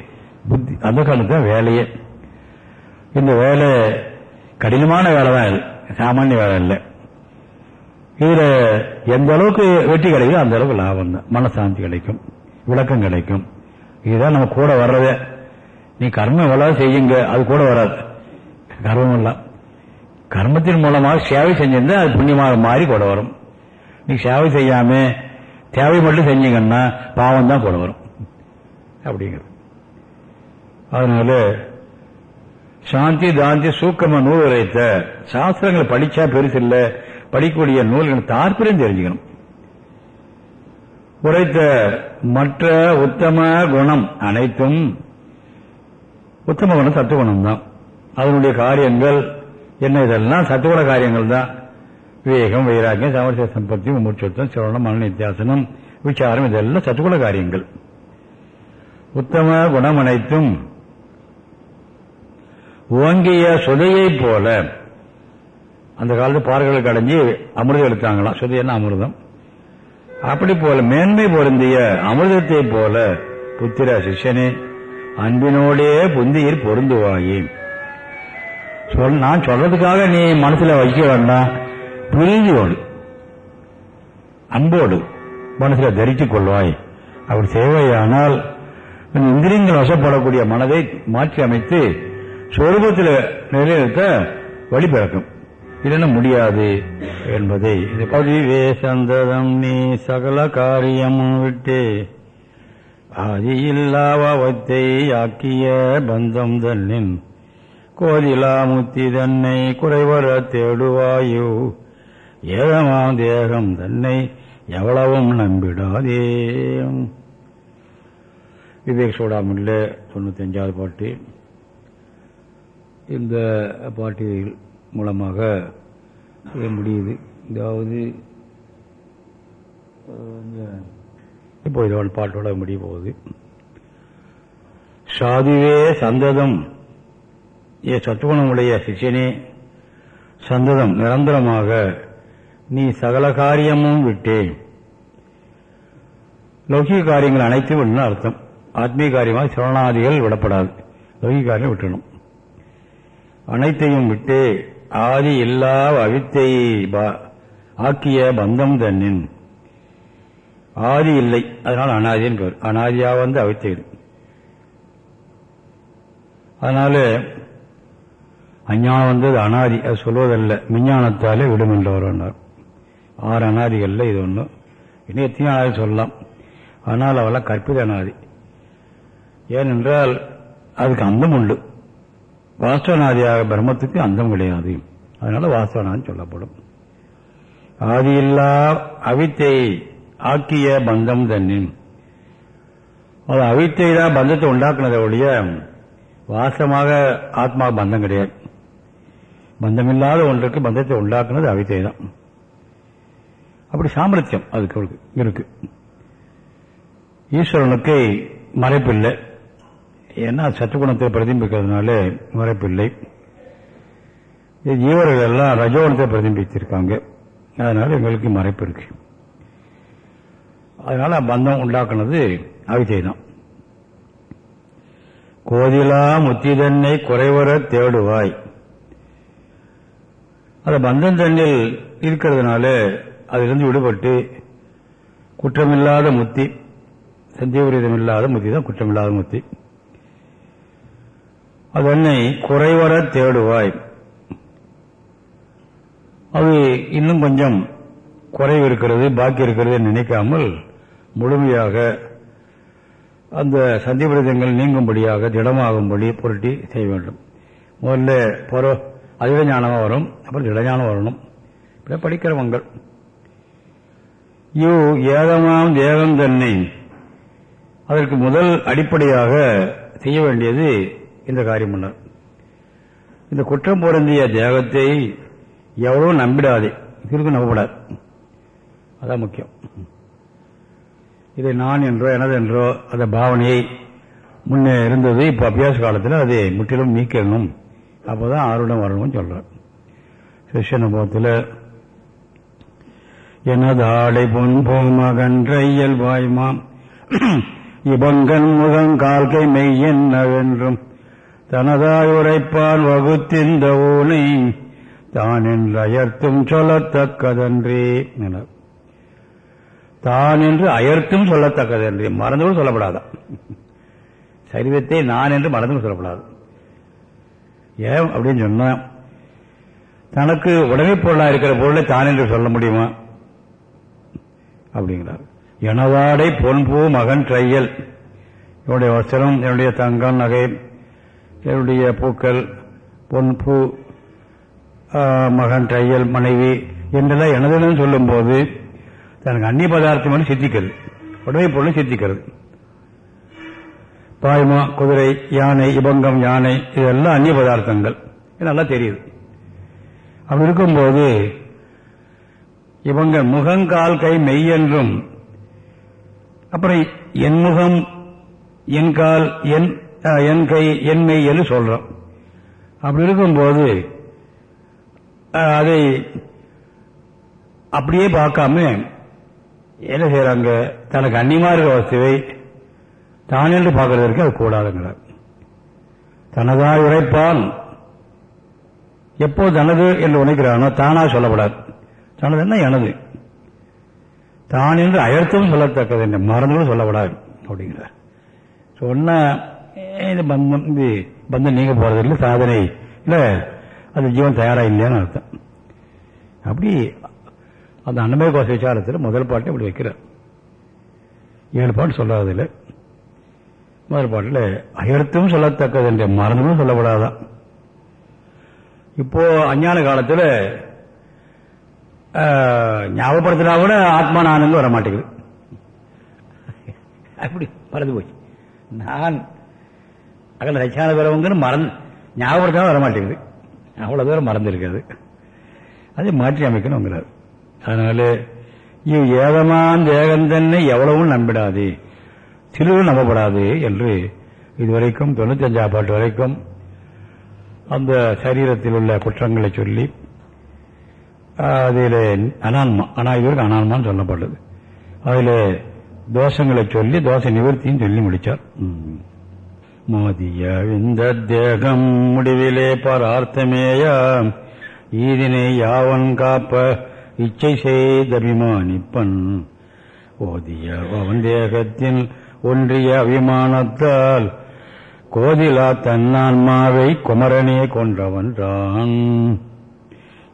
புத்தி அந்த காலத்து தான் வேலையே. இந்த வேலை கடினமான வேலை தான் இது. சாமானிய வேலை இல்லை. இதுல எந்த அளவுக்கு வெற்றி கிடைக்குதோ அந்த அளவுக்கு லாபம் தான் மனசாந்தி கிடைக்கும். விளக்கம் கிடைக்கும். இதுதான் நம்ம கூட வர்றதே. நீ கர்மம் எவ்வளவு செய்யுங்க அது கூட வராது. கர்மம் எல்லாம் கர்மத்தின் மூலமாக சேவை செஞ்சிருந்தா அது புண்ணியமாக மாறி கூட வரும். நீ சேவை செய்யாம தேவை மட்டும் செஞ்சீங்கன்னா பாவம் தான் கூட வரும். அப்படிங்கிறது. அதனால சாந்தி தாந்தி சூக்கம நூல் உரைத்த சாஸ்திரங்களை படிச்சா பெருசு இல்லை படிக்கக்கூடிய நூல்கள் தாற்பயம் தெரிஞ்சுக்கணும். உரைத்த மற்ற உத்தம குணம் அனைத்தும் உத்தம குணம் சத்துவகுணம் தான் அதனுடைய காரியங்கள் என்ன இதெல்லாம்? சத்துவகுண காரியங்கள் தான் விவேகம் வைராக்கியம் சமரச சம்பத்தி மூச்சத்தம் சிரவணம் மன நித்தியாசனம் விசாரம் இதெல்லாம் சத்துவகுண காரியங்கள். உத்தம குணம் அனைத்தும் ஓங்கிய சுதையை போல அந்த காலத்து பாறைகளுக்கு அடைஞ்சி அமிர்தம் எடுத்தாங்களாம். சுதையன்னா அமிர்தம்? அப்படி போல மேன்மை பொருந்திய அமிர்தத்தை போல புத்திர சிஷ்யனே அன்பினோடே புந்தியில் பொருந்துவாயி. சொல் நான் சொல்றதுக்காக நீ மனசுல வைக்க வேண்டாம். பிரீதியோடு அன்போடு மனசுல தரித்துக் கொள்வாய். அப்படி சேவையானால் இந்திரியங்கள் வசப்படக்கூடிய மனதை மாற்றி அமைத்து சொரூபத்தில் நிலைநிறுத்த வழிபிறக்கும் இல்லைன்னா முடியாது என்பதை. இது பதிவே சந்ததம் நீ சகல காரியமும் விட்டு. ஆதியில்லாவத்தை ஆக்கிய பந்தம் தன்னின் கோதிலா முத்தி தன்னை குறைவர தேடுவாயோ. ஏதமா தேகம் தன்னை எவ்வளவும் நம்பிடாதே. விவேக் சோடாமல்ல தொண்ணூத்தஞ்சாவது பாட்டு. இந்த பாட்டியில் மூலமாக செய்ய முடியுது. இதாவது இப்போ இதோட பாட்டோட முடிய போகுது. சாதுவே சந்ததம். ஏ சத்துவனமுடைய சிஷியனே சந்ததம் நிரந்தரமாக நீ சகல காரியமும் விட்டே லௌகிக காரியங்கள் அனைத்தும் விடணும் அர்த்தம். ஆத்மீக காரியமாக சிவனாதிகள் விடப்படாது. லௌகிக காரியம் விட்டணும் அனைத்தையும் விட்டு ஆதி இல்லா அவித்தை ஆக்கிய பந்தம் தன்னின். ஆதி இல்லை அதனால் அனாதின்னு பேர் அனாதியாக வந்து அவித்தை அதனால அஞ்ஞானம் வந்தது அனாதி அது சொல்வதல்ல. விஞ்ஞானத்தாலே விடும் என்றவர் ஆறு அனாதிகளில் இது ஒன்றும் இன்னும் எத்தனையோ அனாதி சொல்லலாம். ஆனால் அவெல்லாம் கற்பித அனாதி ஏனென்றால் அதுக்கு அந்தம் உண்டு. வாஸ்தவநாதியாக பிரம்மத்துக்கு அந்தம் கிடையாது. அதனால வாஸ்தவநாதன் சொல்லப்படும். ஆதியில்லா அவித்தை ஆக்கிய பந்தம் தன்னின். அது அவித்தை தான் பந்தத்தை உண்டாக்குனதை ஒழிய வாசமாக ஆத்மா பந்தம் கிடையாது. பந்தமில்லாத ஒன்றுக்கு பந்தத்தை உண்டாக்குனது அவித்தை தான். அப்படி சாமர்த்தியம் அதுக்கு இருக்கு. ஈஸ்வரனுக்கு மறைப்பில்லை ஏன்னா சத்துக்குணத்தை பிரதிபிக்கிறதுனால மறைப்பில்லை. ஜீவர்கள் எல்லாம் ரஜோகுணத்தை பிரதிபித்திருக்காங்க. அதனால எங்களுக்கு மறைப்பு இருக்கு. அதனால பந்தம் உண்டாக்குனது அவித்தை தான் கோதிலா முத்திதன்னை குறைவர தேடுவாய். அந்த பந்தம் தண்ணில் இருக்கிறதுனால அதிலிருந்து விடுபட்டு குற்றமில்லாத முத்தி சந்தேகவிரதம் இல்லாத முத்தி தான் குற்றமில்லாத முத்தி. அது என்னை குறைவர தேடுவாய். அது இன்னும் கொஞ்சம் குறைவு இருக்கிறது பாக்கி இருக்கிறது நினைக்காமல் முழுமையாக அந்த சந்திப்பிரதங்கள் நீங்கும்படியாக திடமாகும்படி புரட்டி செய்ய வேண்டும். முதல்ல பொற அதிக ஞானமாக வரும் அப்புறம் திடஞானம் வரணும். இப்படி படிக்கிறவங்கள். யூ ஏகமாம் தேகம் தன்னை. அதற்கு முதல் அடிப்படையாக செய்ய வேண்டியது இந்த காரியம் பண்ணார் இந்த குற்றம் பொருந்திய தேகத்தை எவ்வளவு நம்பிடாதே. இதுக்கு நம்பப்படாது. அதான் முக்கியம். இதை நான் என்றோ எனது என்றோ அந்த பாவனையை முன்னே இருந்தது இப்போ அபியாச காலத்தில் அதை முற்றிலும் நீக்கணும். அப்போதான் ஆர்வம் வரணும்னு சொல்றார். சிஷ்ய அனுபவத்தில் எனது ஆடை பொன் போமகன்ற இயல்பாய்மாம் இபங்கன் முகம் கால்கை மெய்யென்னவென்றும் தனதாய் உரைப்பான் வகுத்திந்த ஊனை தான் என்று அயர்த்தும் சொல்லத்தக்கதன்றே என. தான் என்று அயர்த்தும் சொல்லத்தக்கதன்றே மறந்தும் சொல்லப்படாதா? சரீரத்தை நான் என்று மறந்தும் சொல்லப்படாது. ஏன் அப்படின்னு சொன்னான் தனக்கு உடமை பொருளா இருக்கிற பொருளை தான் என்று சொல்ல முடியுமா? அப்படிங்கிறார். எனவாடை பொன்பூ மகன் ட்ரையல். என்னுடைய வஸ்திரம் என்னுடைய தங்கம் நகை என்னுடைய பூக்கள் பொன்பூ மகன் ட்ரையல் மனைவி என்றெல்லாம் எனதுன்னு சொல்லும்போது தனக்கு அந்நிய பதார்த்தம் சித்திக்கிறது. உடமை பொருள் சித்திக்கிறது. பாய்மா குதிரை யானை இபங்கம் யானை இதெல்லாம் அந்நிய பதார்த்தங்கள். நல்லா தெரியுது. அப்படி இருக்கும்போது இவங்க முகங்கால் கை மெய் என்றும் அப்புறம் என் முகம் என் கால் என் என் கை என் மெய் என்று சொல்றோம். அப்படி இருக்கும்போது அதை அப்படியே பார்க்காம என்ன செய்யறாங்க தனக்கு அந்நியமா இருக்கிற வசதியை தான் என்று பார்க்கறதற்கு அது கூடாதுங்கிறார். தனதாய் உரைப்பான். எப்போ தனது என்று உழைக்கிறானோ தானா சொல்லப்படாது. தனதுன்னா எனது. தான் என்று அயர்த்தம் சொல்லத்தக்கது என்று மறந்தும் சொல்லப்படாது அப்படிங்கிறார். சொன்ன இது பந்தம்? இது பந்தம் நீங்க சாதனை? இல்ல அது ஜீவன் தயாரா இல்லையான்னு அர்த்தம். அப்படி அந்த அன்னமய கோஷ விசாரத்தில் முதல் பாட்டை இப்படி வைக்கிறார். ஏழு பாட்டு சொல்லாததில்லை. முதல் பாட்டில் அயர்த்தும் சொல்லத்தக்கது என்ற மறந்தும் சொல்லப்படாதான் இப்போ அஞ்ஞான காலத்தில் ஞாபகப்படுத்தினா கூட ஆத்மா நானுங்க வர மாட்டேங்குது. அப்படி பறந்து போச்சு. நான் அகல ரச்சான பிறவங்கன்னு மறந்து ஞாபகத்தான் வர மாட்டேங்குது அவ்வளவு தூரம் மறந்துருக்காது அதை மாற்றி அமைக்கணுங்கிறார். அதனால இவ் ஏகமான் தேகம் தன்னை எவ்வளவும் நம்பிடாது திருவும் நம்பப்படாது என்று இதுவரைக்கும் தொண்ணூத்தி அஞ்சாம் பாட்டு வரைக்கும் அந்த சரீரத்தில் உள்ள குற்றங்களை சொல்லி அதில் அனான்மா ஆனால் இதுவரைக்கும் அனான்மான்னு சொல்லப்பட்டது. அதில் தோஷங்களை சொல்லி தோஷ நிவர்த்தியும் சொல்லி முடிச்சார். மோதிய இந்த தேகம் முடிவிலே பரார்த்தமேயாம் ஈதினை யாவன் காப்ப இச்சை செய்தபிமானிப்பன். ஓதிய அவன் தேகத்தின் ஒன்றிய அபிமானத்தால் கோதிலா தன்னான்மாவை குமரனே கொன்றவன்றான்.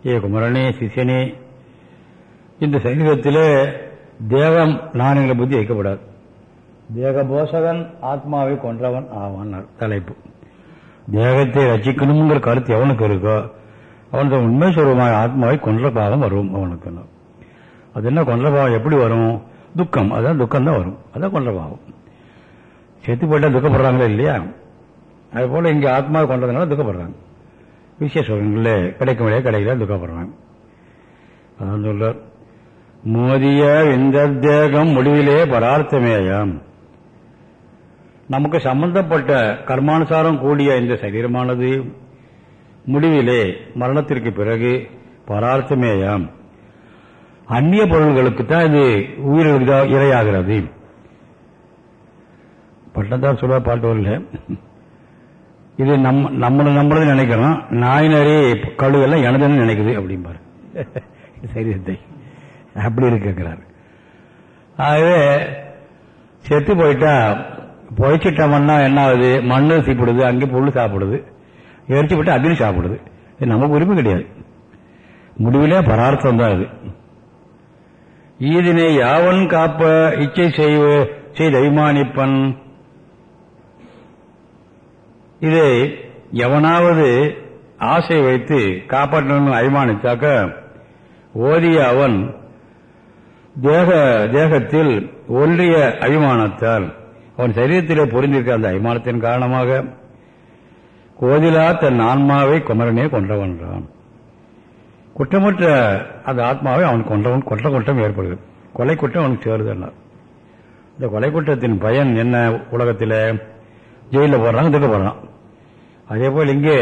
ஏ குமரனே சிசியனே இந்த சங்கீதத்திலே தேவம் நான் புத்தி வைக்கப்படாது. தேகபோஷகன் ஆத்மாவை கொன்றவன் ஆவான் தலைப்பு. தேகத்தை ரசிக்கணுங்கிற கருத்து எவனுக்கு இருக்கோ அவனுக்கு உண்மை சொல்வமாக ஆத்மாவை கொன்ற பாவம் வரும் அவனுக்கு. அது என்ன கொன்ற பாவம் எப்படி வரும்? துக்கம். அதான் துக்கம் தான் வரும். அதான் கொன்ற பாவம். செத்து போயிட்டா துக்கப்படுறாங்களே இல்லையா? அது போல இங்கே ஆத்மாவை கொண்டதுனால துக்கப்படுறாங்க. விசேஷ கிடைக்க முடியாது கிடைக்கல துக்கப்படுறாங்க. அதான் சொல்றார். மோதிய இந்த தேகம் முடிவிலே பரார்த்தமேயாம். நமக்கு சம்பந்தப்பட்ட கர்மானுசாரம் கூடிய இந்த சரீரமானது முடிவிலே மரணத்திற்கு பிறகு பரார்த்தமேயாம். அந்நிய பொருள்களுக்கு தான் இது உயிர்களுக்கு தான் இரையாகிறது. பட்டத்தான் சொல்ல பாட்டு வரல. இது நம்ம நம்மளை நம்மளது நினைக்கிறோம். நாய் கழுவெல்லாம் எனதுன்னு நினைக்குது அப்படிம்பாரு. சரீரத்தை அப்படி இருக்குங்கிறார் ஆகவே செத்து போயிட்டா புழைச்சிட்டோம்னா என்ன ஆகுது மண்ணு சீப்பிடுது அங்கே புல் சாப்பிடுது. எரிச்சு விட்டு அக்னி சாப்பிடுது. இது நமக்கு உரிமை கிடையாது. முடிவிலே பரார்த்தம் தான் அது ஈதினை யாவன் காப்ப இச்சை செய்வ செய்த அபிமானிப்பன். இதை எவனாவது ஆசை வைத்து காப்பாற்றணும்னு அபிமானித்தாக்க ஓதிய அவன் தேக தேகத்தில் ஒன்றிய அபிமானத்தால் அவன் சரீரத்திலே பொருந்திருக்க அந்த அபிமானத்தின் காரணமாக கோதிலா தன் ஆன்மாவை குமரனே கொன்றவன்றான் குற்றமற்ற அந்த ஆத்மாவை அவன் கொன்றவன் கொன்ற குற்றம் ஏற்படுது. கொலை குற்றம் அவனுக்கு சேருதுன்னார் இந்த கொலை குற்றத்தின் பயன் என்ன உலகத்தில்? ஜெயிலில் போடுறாங்க துக்கப்படுறான் அதே போல் இங்கே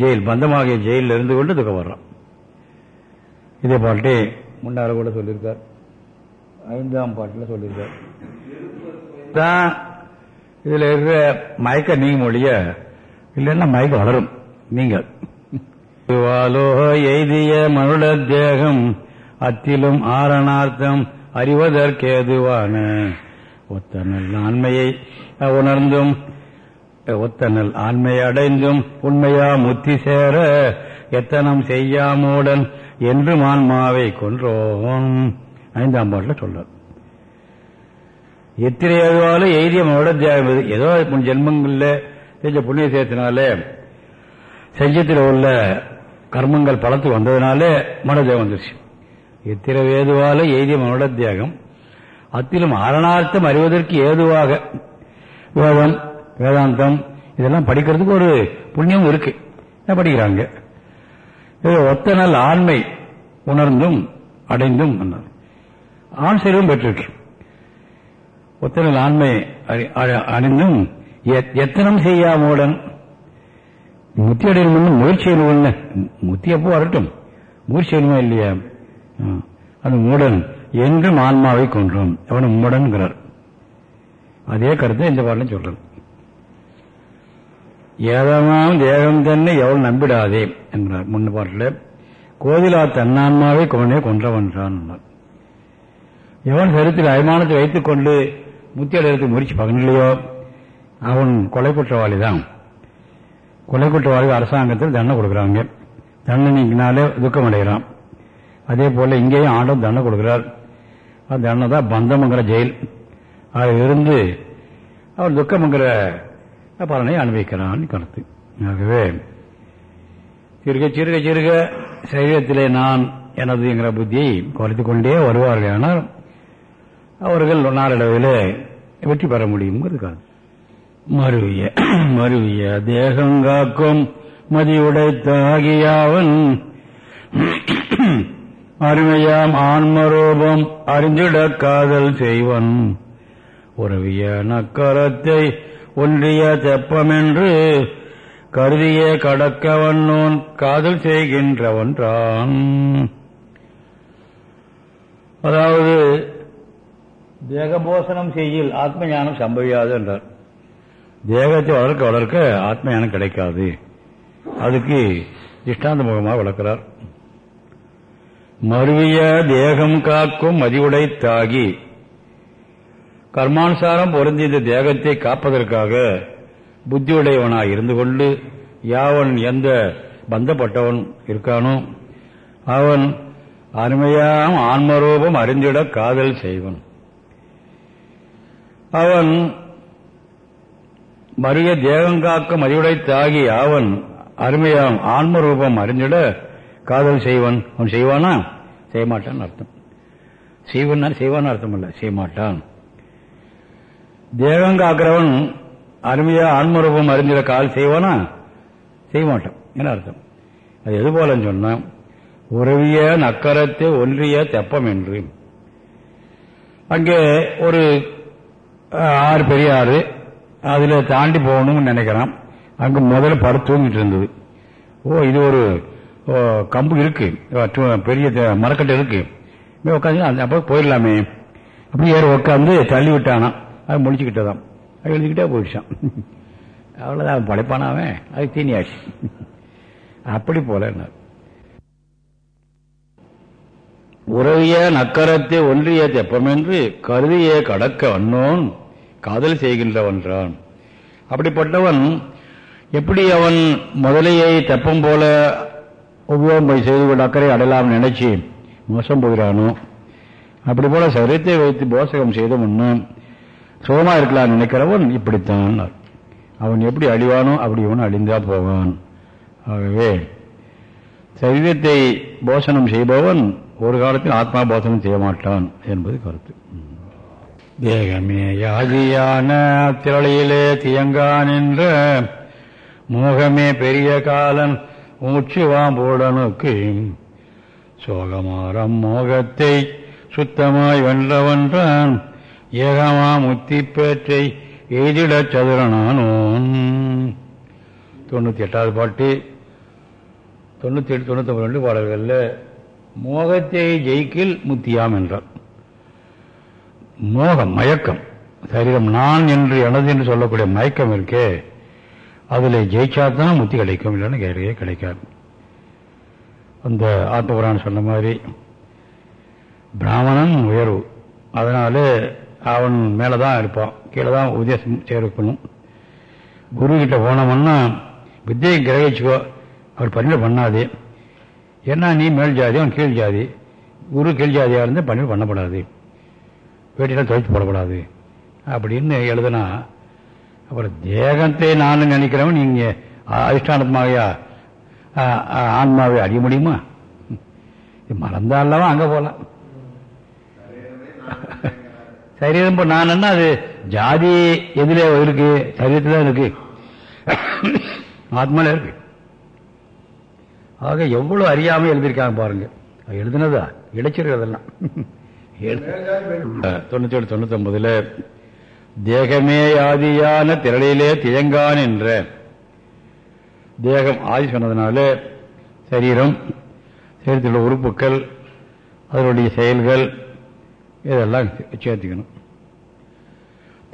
ஜெயில் பந்தமாகிய ஜெயிலில் இருந்து கொண்டு துக்கப்படுறான் இதே பாட்டு முன்னால கூட சொல்லியிருக்கார். ஐந்தாம் பாட்டில் சொல்லியிருக்கார். தான் இதுல இருக்கிற மயக்க நீங்க மொழிய இல்லைன்னா மயக்கம் வளரும் நீங்கள். வாலோ எய்திய மனுட தேகம் அத்திலும் ஆரணார்த்தம் அறிவதற்கேதுவான ஒத்தனல் ஆண்மையை உணர்ந்தும் ஒத்தனல் ஆண்மையை அடைந்தும் உண்மையா முத்தி சேர எத்தனம் செய்யாமோடன் என்று மான்மாவை கொன்றோம். ஐந்தாம் பாட்டில் சொல்றார். எத்திரை ஏதுவால எய்திய மனுட தியாகம் ஏதோ ஜென்மங்கள்ல செஞ்ச புண்ணிய சேர்த்தினால செஞ்சத்தில் உள்ள கர்மங்கள் பலத்து வந்ததுனாலே மனோதேகம் வந்துருச்சு. எத்திர வேதுவால எய்திய மனோட தியாகம் அத்திலும் அரணார்த்தம் அறிவதற்கு ஏதுவாக வேதம் வேதாந்தம் இதெல்லாம் படிக்கிறதுக்கு ஒரு புண்ணியம் இருக்கு. படிக்கிறாங்க? ஒத்த நாள் ஆண்மை உணர்ந்தும் அடைந்தும் ஆண் செல்வம் பெற்றிருக்கு. ஒத்த ஆண்மை அணிந்தும் எத்தனம் செய்யாமோடன் முத்தி அடையணும் முயற்சி செய்யணும்னு முத்தி எப்போ வரட்டும் முயற்சி செய்யணுமா இல்லையா? அது மூடன். என்றும் ஆன்மாவை கொன்றோம். அவன் மூடன்கிறார். அதே கருத்தை இந்த பாடலும் சொல்றது ஏதமாம் தேகம் தன்னை எவள் நம்பிடாதே என்கிறார் முன்ன பாட்டில் கோதிலா தன்னான்மாவை கொண்டே கொன்றவன்றான் எவன் கருத்தில் அபிமானத்தை வைத்துக் கொண்டு முத்தி அடையறதுக்கு முயற்சி பகனில்லையோ அவன் கொலை குற்றவாளி தான் கொலை குற்றவாளி அரசாங்கத்தில் தண்டனை கொடுக்குறாங்க. தண்டனைக்குனாலே துக்கம் அடைகிறான் அதே போல இங்கேயும் ஆண்டவன் தண்டனை கொடுக்கிறார். அந்த தண்டனை தான் பந்தம்ங்கிற ஜெயில். அதில் இருந்து அவன் துக்கம்ங்கிற பலனை அனுபவிக்கிறான் கருத்து. ஆகவே சிறுக சிறுக சிறுக சரீரத்திலே நான் எனதுங்கிற புத்தியை குறைத்து கொண்டே வருவார்கள் ஆனால் அவர்கள் நாளடைவில் வெற்றி பெற முடியுங்கிறது கருத்து மருவிய மருவிய தேகங்காக்கும் மதியுடைத்தாகியாவன். அருமையாம் ஆன்மரூபம் அறிந்திட காதல் செய்வன். உறவிய நக்கரத்தை ஒன்றிய தெப்பமென்று கருதிய கடக்கவன்னோன் காதல் செய்கின்றவன்றான். அதாவது தேகபோசனம் செய்யில் ஆத்ம ஞானம் சம்பவியாது என்றார். தேகத்தை வளர்க்க வளர்க்க ஆத்ம ஞானம் கிடைக்காது. அதுக்கு திஷ்டாந்த முகமாக வளர்க்கிறார். மருவிய தேகம் காக்கும் மதிவுடை தாகி கர்மானுசாரம் பொருந்திய இந்த தேகத்தை காப்பதற்காக புத்தியுடையவனாக இருந்து கொண்டு யாவன் எந்த பந்தப்பட்டவன் இருக்கானோ அவன் அருமையாம் ஆன்மரூபம் அறிந்திட காதல் செய்வன். அவன் மருக தேகங்காக்க மதியுடை தாகி அவன் அருமையாம் ஆன்மரூபம் அறிஞ்சிட காதல் செய்வன். அவன் செய்வானா? செய்ய மாட்டான் அர்த்தம். செய்வன்னா செய்வான் அர்த்தம் இல்ல செய்ய மாட்டான் தேகம் காக்கிறவன் அருமையா ஆன்மரூபம் அறிஞ்சிட கால் செய்வானா? செய்ய மாட்டான் என்ன அர்த்தம். அது எது போலன்னு சொன்னா உறவிய நக்கரத்தை ஒன்றிய தெப்பம் என்று. அங்கே ஒரு ஆறு பெரிய ஆறு. அதில் தாண்டி போகணும்னு நினைக்கிறான். அங்கே முதல்ல படுத்து தூங்கிட்டு இருந்தது. ஓ இது ஒரு ஓ, கம்பு இருக்கு. பெரிய மரக்கட்டை இருக்கு. உட்காந்து அந்த அப்போ போயிடலாமே. அப்படி ஏறி உட்காந்து தள்ளி விட்டானா. அது முடிச்சுக்கிட்டதான் அது எழுதிக்கிட்டே போயிடுச்சான் அவ்வளோதான் அவன் படைப்பானாவே அது தீனியாச்சு. அப்படி போல என்ன. உறவிய நக்கரத்தை ஒன்றிய தெப்பமென்று கருதிய கடக்க அண்ணோன் காதல் செய்கின்றவன்றான். அப்படிப்பட்டவன் எப்படி அவன் முதலையை தெப்பம் போல உபயோகம் போய் செய்து கொண்டு அக்கறை அடையலாம் நினைச்சு மோசம் போகிறானோ? அப்படி போல சரீரத்தை வைத்து போசகம் செய்த முன்னும் சுகமா இருக்கலாம் நினைக்கிறவன் இப்படித்தான் அவன் எப்படி அழிவானோ அப்படி இவன் அழிந்தா போவான். ஆகவே சரீரத்தை போஷணம் செய்பவன் ஒரு காலத்தில் ஆத்மா போஷணம் செய்ய மாட்டான் என்பது கருத்து. தேகமே யாதியான திரளையிலே தியங்கான் என்ற மோகமே பெரிய காலன் மூச்சுவாம்போடனுக்கு சோகமாரம் மோகத்தை சுத்தமாய் வென்றவன்றான் ஏகமா முத்தி பேற்றை எய்திடச் சதுரனானோன் தொண்ணூத்தி எட்டாவது பாட்டு. தொண்ணூத்தி எட்டு தொண்ணூத்தி ரெண்டு பாடல்கள்ல மோகத்தை ஜெயிக்கில் முத்தியாம் என்றார் மோகம் மயக்கம் சரீரம் நான் என்று எனது என்று சொல்லக்கூடிய மயக்கம் இருக்கே அதில் ஜெயிச்சாதான் முத்தி கிடைக்கும் இல்லைன்னு கேரையே கிடைக்காது. அந்த ஆத்மபுரான் சொன்ன மாதிரி பிராமணன் உயர்வு. அதனால அவன் மேலே தான் இருப்பான் கீழே தான் உபதேசம் சேர்க்கணும் குரு கிட்ட போனோம்னா வித்தியை கிரகிச்சுக்கோ அவர் பணியில் பண்ணாதே. ஏன்னா நீ மேல் ஜாதி அவன் கீழ் ஜாதி. குரு கீழ் ஜாதியாக இருந்து பணியில் பண்ணப்படாது. வேட்டியெல்லாம் துவைச்சு போடக்கூடாது. அப்படின்னு எழுதுனா அப்புறம் தேகத்தை நான் நினைக்கிறவன் நீங்க அதிஷ்டானமாவையா ஆன்மாவை அறிய முடியுமா? இது மறந்தாலவா அங்க போகலாம் சரீரம் இப்போ நான் என்ன அது ஜாதி எதுல இருக்கு சரீரத்துல தான் இருக்கு. ஆத்மால இருக்கு. ஆக எவ்வளவு அறியாம எழுதியிருக்காங்க பாருங்க. எழுதுனதா? இடைச்சிருக்கிறதெல்லாம் தொண்ணூத்தி தொண்ணூத்தி ஒன்பதுல தேகமே ஆதியான திரளிலே தியங்கான் என்ற தேகம் ஆதி சொன்னதுனால சரீரம் சரீரத்தில் உள்ள உறுப்புகள் அதனுடைய செயல்கள் இதெல்லாம் சேர்த்துக்கணும்.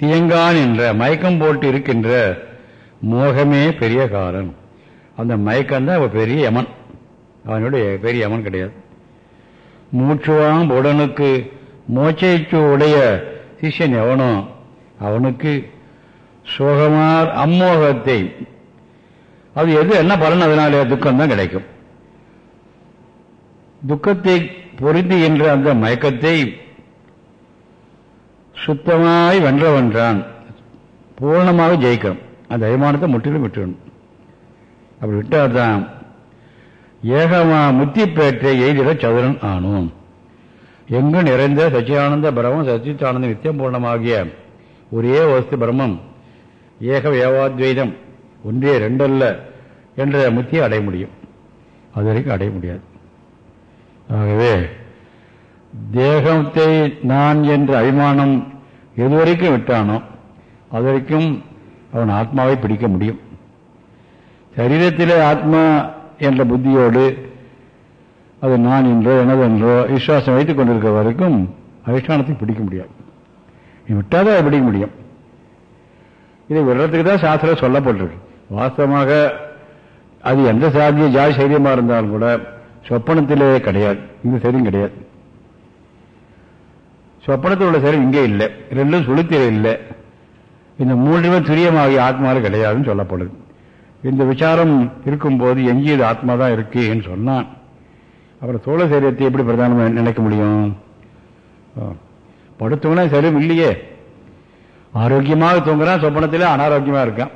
தியங்கான் என்ற மயக்கம் போட்டு இருக்கின்ற மோகமே பெரிய காரன். அந்த மயக்கம் தான் பெரிய யமன். அவனுடைய பெரிய யமன் கிடையாது. மூச்சுவாம் உடனுக்கு மூச்சைச்சு உடைய சிஷ்யன் எவனோ அவனுக்கு சோகமார் அம்மோகத்தை. அது எது என்ன பலன் அதனாலே துக்கம் தான் கிடைக்கும். துக்கத்தை பொருந்துகின்ற அந்த மயக்கத்தை சுத்தமாய் வென்றவன்றான். பூர்ணமாக ஜெயிக்கணும். அந்த அபிமானத்தை முற்றிலும் விட்டுணும் அப்படி விட்டால்தான் ஏகமா முத்தி பேற்றை எய்திட சதுரன் ஆனோம். எங்கு நிறைந்த சச்சியானந்த பிரமம் சச்சித்தானந்த நித்தியம் பூர்ணமாகிய ஒரே வஸ்து பிரம்மம் ஏக ஏவாத்வைதம் ஒன்றே ரெண்டல்ல என்ற முத்தியை அடைய முடியும். அது வரைக்கும் அடைய முடியாது. ஆகவே தேகத்தை நான் என்ற அபிமானம் எதுவரைக்கும் விட்டானோ அது வரைக்கும் அவன் ஆத்மாவை பிடிக்க முடியும். சரீரத்திலே ஆத்மா என்ற புத்தியோடு அது நான் என்றோ எனது என்றோ விசுவாசம் வைத்துக் கொண்டிருக்கிற வரைக்கும் அதிஷ்டானத்தை பிடிக்க முடியாது. விட்டாதான் அதை பிடிக்க முடியும். இதை விடுறதுக்கு தான் சாஸ்திரம் சொல்லப்பட்டிருக்கு. வாஸ்தவமாக அது எந்த சாதிய ஜாதி சைரியமா இருந்தாலும் கூட சொப்பனத்திலே கிடையாது. இந்த சரியும் கிடையாது. சொப்பனத்தில் உள்ள சரி இங்கே இல்லை. ரெண்டும் சுளுத்தில இல்லை. இந்த மூன்றுமே துரியமாகிய ஆத்மாவில் கிடையாதுன்னு சொல்லப்படுது. இந்த விசாரம் இருக்கும்போது எஞ்சியது ஆத்மா தான் இருக்குன்னு சொன்னான். அப்புறம் சோழ சரீரத்தை எப்படி பிரதானமாக நினைக்க முடியும்? படுத்தவனா சரீரம் இல்லையே. ஆரோக்கியமாக தூங்குறான் சொப்பனத்தில் அனாரோக்கியமாக இருக்கான்.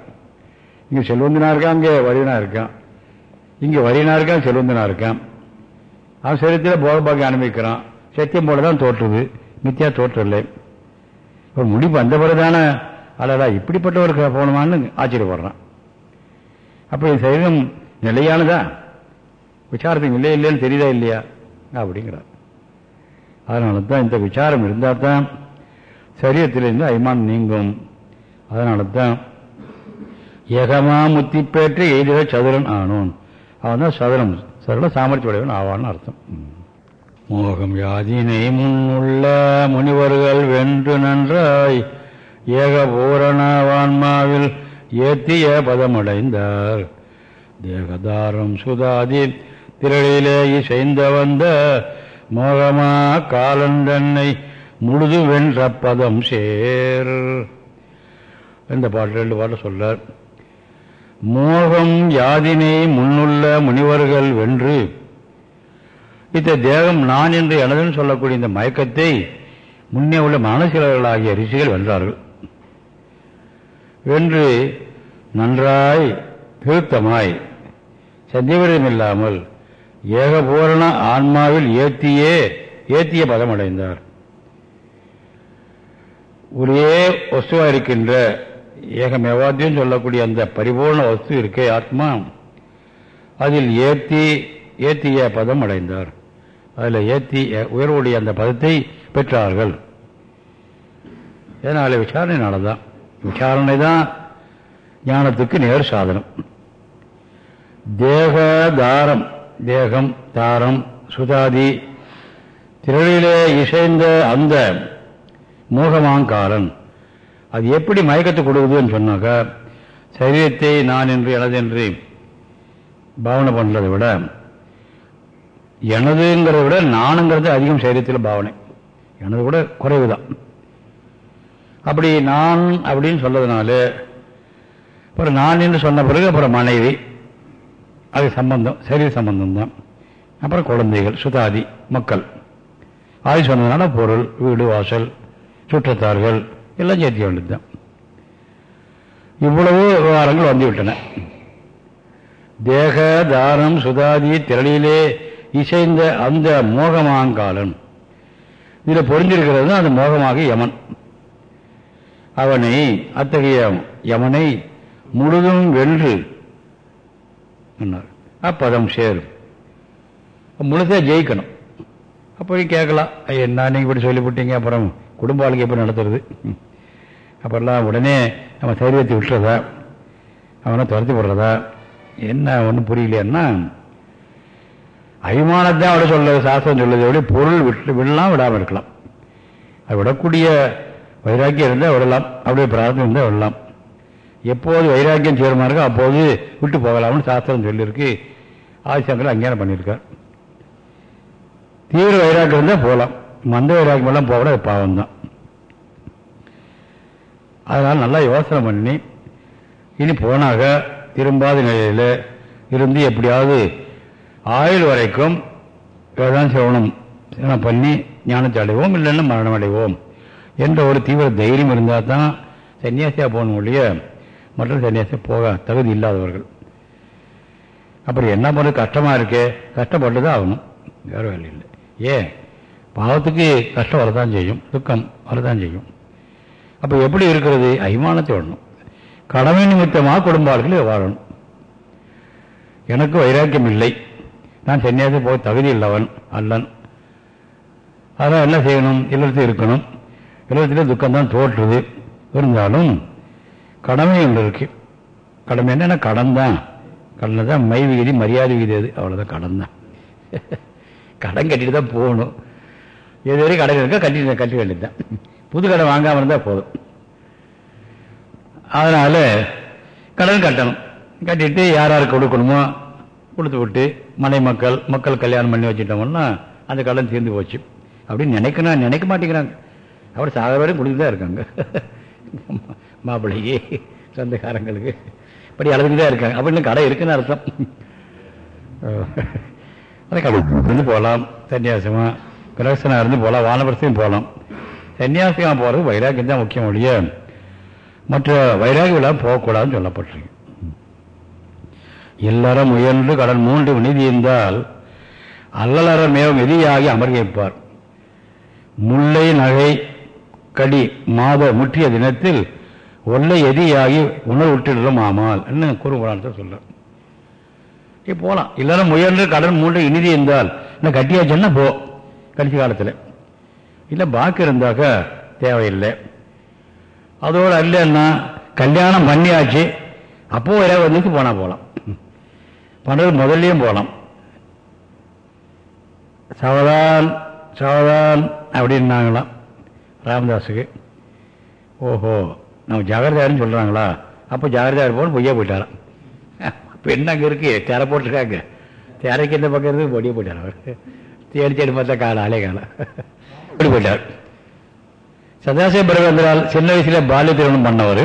இங்கே செல்வந்தனா இருக்கான் அங்கே வரியனா இருக்கான். இங்கே வரியனா இருக்கான் செல்வந்தனா இருக்கான். அவன் சரீரத்தில் போகபாக்கி அனுபவிக்கிறான். சத்தியம் போல தான் தோற்றுது. மித்தியா தோற்றலை ஒரு முடிவு அந்த பிறதானே அடடா இப்படிப்பட்டவருக்கு போகணுமான்னு ஆச்சரியப்படுறான். அப்ப சரீரம் நிலையானதா? விசாரத்துக்கு இல்லை இல்லைன்னு தெரியுதா இல்லையா? அப்படிங்கிறார். அதனால தான் இந்த விசாரம் இருந்தால் தான் சரீரத்திலிருந்து அய்மான் நீங்கும். அதனால தான் ஏகமா முத்தி பெற்று எய்திட சதுரன் ஆனோன். அவன் தான் சதுரம் சதுர சாமர்த்திய உடையவன் ஆவான்னு அர்த்தம். மோகம் யாதினை முன்னுள்ள முனிவர்கள் வென்று நன்றாய் ஏக பூரணவான்மாவில் ஏத்திய பதமடைந்தார். தேகதாரம் சுதாதி திரளிலே இசைந்த வந்த மோகமா காலந்தன்னை முழுது வென்ற பதம் சேர். இந்த பாட்டு ரெண்டு பாட்டு சொல்றார். மோகம் யாதினை முன்னுள்ள முனிவர்கள் வென்று இந்த தேகம் நான் என்று எனதுன்னு சொல்லக்கூடிய இந்த மயக்கத்தை முன்னே உள்ள மனசிலர்களாகிய ரிஷிகள் வென்றார்கள். வென்று நன்றாய் திருத்தமாய். சந்தேகமில்லாமல் ஏகபூரண ஆன்மாவில் ஏத்தியே ஏத்திய பதம் அடைந்தார் ஒரே வஸ்துவா இருக்கின்ற ஏகமேவாத்தியம் சொல்லக்கூடிய அந்த பரிபூர்ண வஸ்து இருக்கே ஆத்மா. அதில் ஏத்தி ஏத்திய பதம் அடைந்தார் அதில் ஏத்தி உயர்வுடைய அந்த பதத்தை பெற்றார்கள். இதனால விசாரணையினால தான் விசாரணை தான் ஞானத்துக்கு நேர் சாதனம். தேக தாரம் தேகம் தாரம் சுதாதி திரளிலே இசைந்த அந்த மோகமாங்காரன் அது எப்படி மயக்கத்தை கொடுக்குதுன்னு சொன்னாக்கா சரீரத்தை நான் என்று எனதென்று பாவனை பண்ணுறதை விட எனதுங்கிறத விட நானுங்கிறது அதிகம் சரீரத்தில் பாவனை. எனது கூட குறைவு தான் அப்படி நான் அப்படின்னு சொல்றதுனால அப்புறம் நான் என்று சொன்ன பிறகு அப்புறம் மனைவி அது சம்பந்தம் சரீர சம்பந்தம் தான். அப்புறம் குழந்தைகள் சுதாதி மக்கள். ஆதி சொன்னதுனால பொருள் வீடு வாசல் சுற்றத்தார்கள் எல்லாம் சேர்த்திய வேண்டியதுதான் இவ்வளவு விவகாரங்கள் வந்துவிட்டன. தேக தானம் சுதாதி திரளியிலே இசைந்த அந்த மோகமாங்காலன். இதில் பொருந்திருக்கிறது அந்த மோகமாக யமன். அவனை அத்தகைய யமனை முழுதும் வென்று அப்பதம் சேரும். முழுசா ஜெயிக்கணும். அப்போ கேட்கலாம். என்ன நீங்கள் இப்படி சொல்லிவிட்டீங்க? அப்புறம் குடும்ப வாழ்க்கை எப்படி நடத்துறது? அப்பெல்லாம் உடனே நம்ம சரீரத்தை விட்டுறதா? அவனை துரத்தி விடுறதா என்ன ஒன்றும் புரியலையான்னா அபிமானத்தை அவட சொல்றது சாஸ்திரம் சொல்லுது எப்படி பொருள் விட்டு விடலாம் விடாமல் இருக்கலாம். அது விடக்கூடிய வைராக்கியம் இருந்தால் விடலாம். அப்படியே பிரார்த்தனை இருந்தால் விடலாம். எப்போது வைராக்கியம் சேருமா இருக்கோ அப்போது விட்டு போகலாம்னு சாஸ்திரம் சொல்லியிருக்கு. ஆதிசங்கர் அங்கேயான பண்ணியிருக்கார். தீவிர வைராக்கியம் இருந்தால் போகலாம். மந்த வைராக்கியம் எல்லாம் போகலாம் அது பாவம் தான் அதனால் நல்லா யோசனை பண்ணி இனி போனாக திரும்பாத நிலையில் இருந்து எப்படியாவது ஆயுள் வரைக்கும் வேதாந்த சிரவணம் பண்ணி ஞானத்தை அடைவோம் இல்லைன்னா மரணம் அடைவோம். என்ற ஒரு தீவிர தைரியம் இருந்தால் தான் சன்னியாசியாக போகணும் ஒழிய மற்ற சன்னியாசியாக போக தகுதி இல்லாதவர்கள். அப்புறம் என்ன பண்ணுறது கஷ்டமாக இருக்கே. கஷ்டப்பட்டு தான் ஆகணும். வேறு வேலை இல்லை. ஏன்? பாவத்துக்கு கஷ்டம் வரதான் செய்யும். துக்கம் வரதான் செய்யும். அப்போ எப்படி இருக்கிறது? அபிமானத்தை வரணும் கடமை நிமித்தமாக குடும்ப வாழணும். எனக்கு வைராக்கியம் இல்லை. நான் சன்னியாசி போக தகுதி இல்லவன் அல்லன். அதான் என்ன செய்யணும்? இல்லத்து இருக்கணும். இல்லத்திலே துக்கம்தான் தோற்றுது. இருந்தாலும் கடமை ஒன்று இருக்கு. கடமை என்னன்னா கடன் தான் கடனை தான் மை விகிதி மரியாதை விகிதி அது. அவ்வளோதான் கடன் தான் கடன் கட்டிட்டு தான் போகணும். எது வரைக்கும் கடன் இருக்கா கட்டி கட்டி வேண்டியது தான் புது கடன் வாங்காமல் இருந்தால் போதும். அதனால கடன் கட்டணும். கட்டிட்டு யார் யாருக்கு கொடுக்கணுமோ கொடுத்து விட்டு மலை மக்கள் மக்கள் கல்யாணம் பண்ணி வச்சுட்டோம்னா அந்த கடன் தீர்ந்து போச்சு. அப்படின்னு நினைக்கணும் நினைக்க மாட்டேங்கிறாங்க. அவர் சாகிற வரையும் கொடுத்துட்டு தான் இருக்காங்க. மாப்பிள்ளையே சொந்தக்காரங்களுக்கு. இப்படி அழுதுட்டு தான் இருக்காங்க அப்படின்னு கடை இருக்குன்னு அர்த்தம். அதை இருந்து போகலாம். சன்னியாசமா கிரகசனா இருந்து போகலாம். வானவரத்தையும் போகலாம். சன்னியாசிகமாக போகிறது வைராக்கியம் தான் முக்கியம் ஒழிய மற்ற வைராகி விழா போகக்கூடாதுன்னு சொல்லப்பட்டிருக்கு. எல்லாரும் முயன்று கடன் மூன்று நிதி இருந்தால் அல்லலற மேவும் எதியாகி அமர்கிப்பார் முல்லை நகை கடி மாத முற்றிய தினத்தில் ஒல்லை எதியாகி உணர்வுற்றிடலும் ஆமால் என்ன கூறுபடான்னு சொல்றேன் இப்போ போகலாம் எல்லாரும் முயன்று கடன் மூன்று இனிதி இருந்தால் இன்னும் கட்டியாச்சுன்னா போ. கடைசி காலத்தில். இல்லை பாக்கி இருந்தாக்க தேவையில்லை. அதோடு இல்லைன்னா கல்யாணம் பண்ணியாச்சு. அப்போ ஒரே வந்துச்சு போனால் போகலாம் பண்ணுறது முதல்லையும் போகலாம் சவதான் சவதான் அப்படின்னாங்களாம். ராமதாஸுக்கு. ஓஹோ நம்ம ஜாகிரதாருன்னு சொல்கிறாங்களா அப்போ ஜாகிரதா இருப்போம்னு பொய்யா போயிட்டாராம். பெண் அங்கே இருக்கு? தேரை போட்டிருக்காங்க. தேரைக்கு இந்த பக்கம் இருந்து பொடியே போயிட்டார் அவர். தேடி தேடி பார்த்தா காலம் ஆளே காலம் போயிட்டார். சதாசிவ பிரவேந்திரால் சின்ன வயசில் பாலிய திருமணம் பண்ணவர்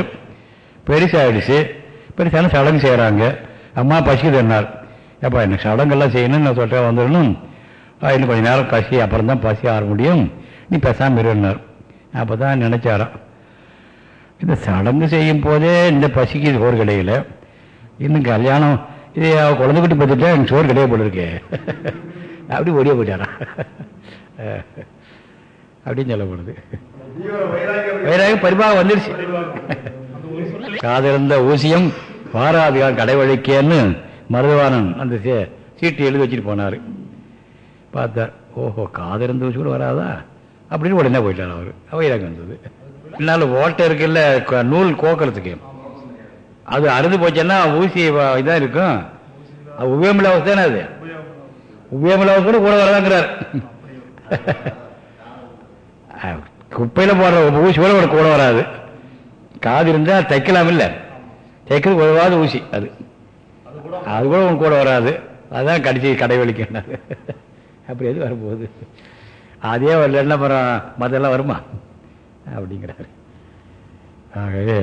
பெருசாகிடுச்சு பெருசான சடங்கு செய்கிறாங்க அம்மா பசி தன்னார் அப்பா எனக்கு சடங்கெல்லாம் செய்யணும்னு நான் சொல்கிறேன் வந்துடணும். இன்னும் கொஞ்சம் நேரம் பசி அப்புறம் தான் பசி ஆற முடியும். நீ பேசாமல் இருந்தார் அப்போ தான் நினச்சாராம். இந்த சடங்கு செய்யும் போதே இந்த பசிக்கு சோறு கிடையில இன்னும் கல்யாணம் இது குழந்தை குட்டி பார்த்துட்டா எனக்கு சோறு கிடையாது போல இருக்கே அப்படி ஓடிய போயிட்டாராம். அப்படின்னு சொல்லப்படுது வைராக பரிபாக வந்துருச்சு. காதிருந்த ஊசியம் பாராதிகார் கடைவழிக்கேன்னு மருதவானன் அந்த சீட்டு எழுதி வச்சுட்டு போனார். பார்த்தார் ஓஹோ காதிருந்த ஊசி கூட வராதா? அப்படின்னு உடனே போயிட்டார் அவர். வைராக வந்தது. பின்னால் ஓட்டை இருக்குல்ல நூல் கோக்கிறதுக்கு அது அறுந்து போச்சுன்னா ஊசி இதாக இருக்கும். அது உபயோகமில்ல அவஸ்தை தானே அது? உபயோகமில்ல அவஸ்தை கூட கூட வரதாங்கிறார். குப்பையில் போடுற ஊசி கூட கூட வராது. காது இருந்தால் தைக்கலாம் இல்லை. தைக்கிறது உதவாத ஊசி அது. அது கூட உனக்கு கூட வராது. அதுதான் கடைசி கடை வலிக்கின்றது அப்படி எது வரப்போகுது? அதே வரலன்னா அப்புறம் மதெல்லாம் வருமா? அப்படிங்கிறாரு. ஆகவே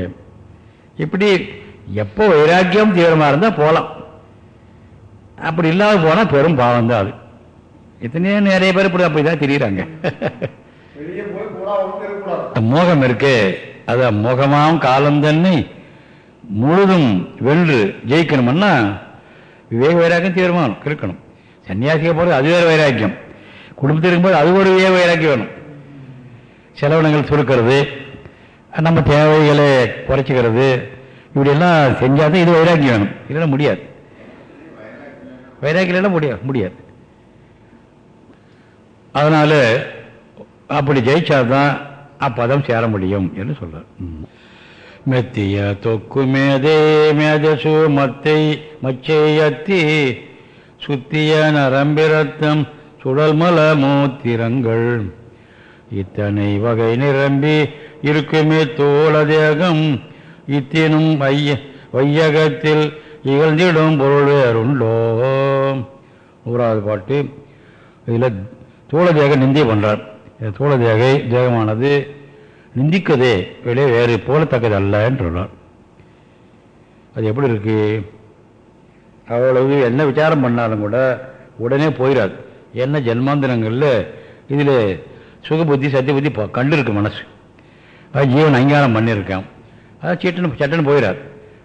இப்படி எப்போ வைராக்கியம் தீவிரமாக இருந்தால் போகலாம் அப்படி இல்லாத போனால் பெரும் பாவம் தான் அது. இத்தனையே நிறைய பேர் இப்படி அப்படி தான் தெரியுறாங்க மோகம் இருக்கு. அத மோகமாம் காலம் தன்னை முழுதும் வென்று ஜெயிக்கணும்னா விவேக வைராக்கியம் தீவிரமாகணும் இருக்கணும் சன்னியாசிக்க போகிறது அது வேறு வைராக்கியம். குடும்பத்தில் இருக்கும்போது அது ஒரு விவேக இறக்கி வேணும். செலவினங்கள் சுருக்கிறது நம்ம தேவைகளை குறைச்சிக்கிறது இப்படியெல்லாம் செஞ்சால் தான் இது வைராக்கியம் வேணும். இல்லைன்னா முடியாது. வைராக்கியம் முடியாது முடியாது. அதனால அப்படி ஜெயிச்சாதான் அப்பதம் சேர முடியும் என்று சொல்றார். மெத்திய தொக்கு மேதே மேதசு மத்தை மச்சையத்தி சுத்திய நரம்பிரத்தம் சுடல்மல மூத்திரங்கள் இத்தனை வகை நிரம்பி இருக்குமே தோள தேகம் இத்தினும் வையகத்தில் இகழ்ந்திடும் பொருள் வேறுண்டோ. நூறாவது பாட்டு. இதில் தோள தேக நிந்திய பண்ணுறார் தோள தேகை தேகமானது நிந்திக்கதே வெளியே வேறு போலத்தக்கது அல்ல என்று அது எப்படி இருக்கு? அவ்வளவு என்ன விசாரம் பண்ணாலும் கூட உடனே போயிடாது என்ன ஜென்மாந்திரங்களில் இதில் சுகபுத்தி சத்தியபுத்தி கண்டிருக்கு மனசு. அது ஜீவன் அங்கீகாரம் பண்ணியிருக்கான். அது சீட்டன் சட்டன் போயிடாது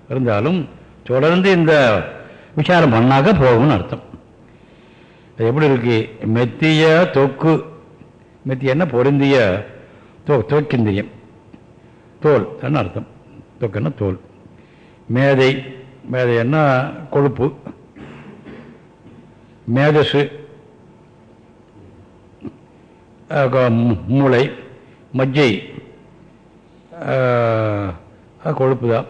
இருந்தாலும் தொடர்ந்து இந்த விசாரம் பண்ணாக்க போகும்னு அர்த்தம். அது எப்படி இருக்கு? மெத்திய தொக்கு. மெத்தியன்னா பொருந்திய தோ தோக்கிந்திரியம். தோல் என்ன அர்த்தம். தொக்குன்னா தோல். மேதை. மேதை என்ன? கொழுப்பு. மேதசு. மூளை மஜ்ஜை கொழுப்பு தான்